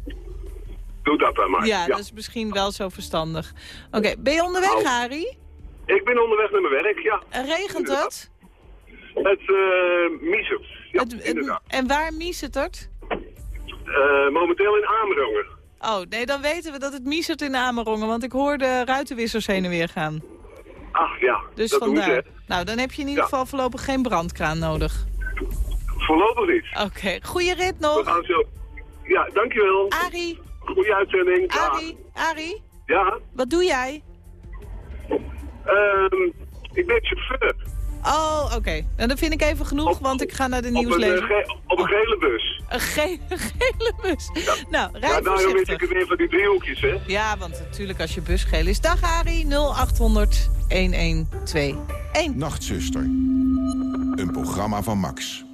Doe dat dan maar. Ja, dat is misschien wel zo verstandig. Oké, ben je onderweg, Nou. Harry? Ik ben onderweg naar mijn werk, ja. En regent het? Het uh, miezert. Ja, Het- het- inderdaad. en waar miezert het? Eh, momenteel in Amerongen. Oh, nee, dan weten we dat het miezert in Amerongen, want ik hoor de ruitenwissers heen en weer gaan. Ach ja, Dus dat vandaar. ze. Nou, dan heb je in ieder Ja. geval voorlopig geen brandkraan nodig. Voorlopig niet. Oké, goeie rit We nog. gaan zo. Ja, dankjewel. Arie, Goeie uitzending. Arie, Arie, Ja, wat doe jij? ehm, ik ben chauffeur. Oh, oké. Nou, dat vind ik even genoeg, want ik ga naar de Op een, eh, nieuwslezer. ge- op een gele bus. Een ge- gele bus. Nou, Ja, rijd daarom weet ik het weer van die driehoekjes, hè. Ja, want natuurlijk als je bus geel is. Dag Arie, 0800 1121. Nachtzuster. Een programma van Max.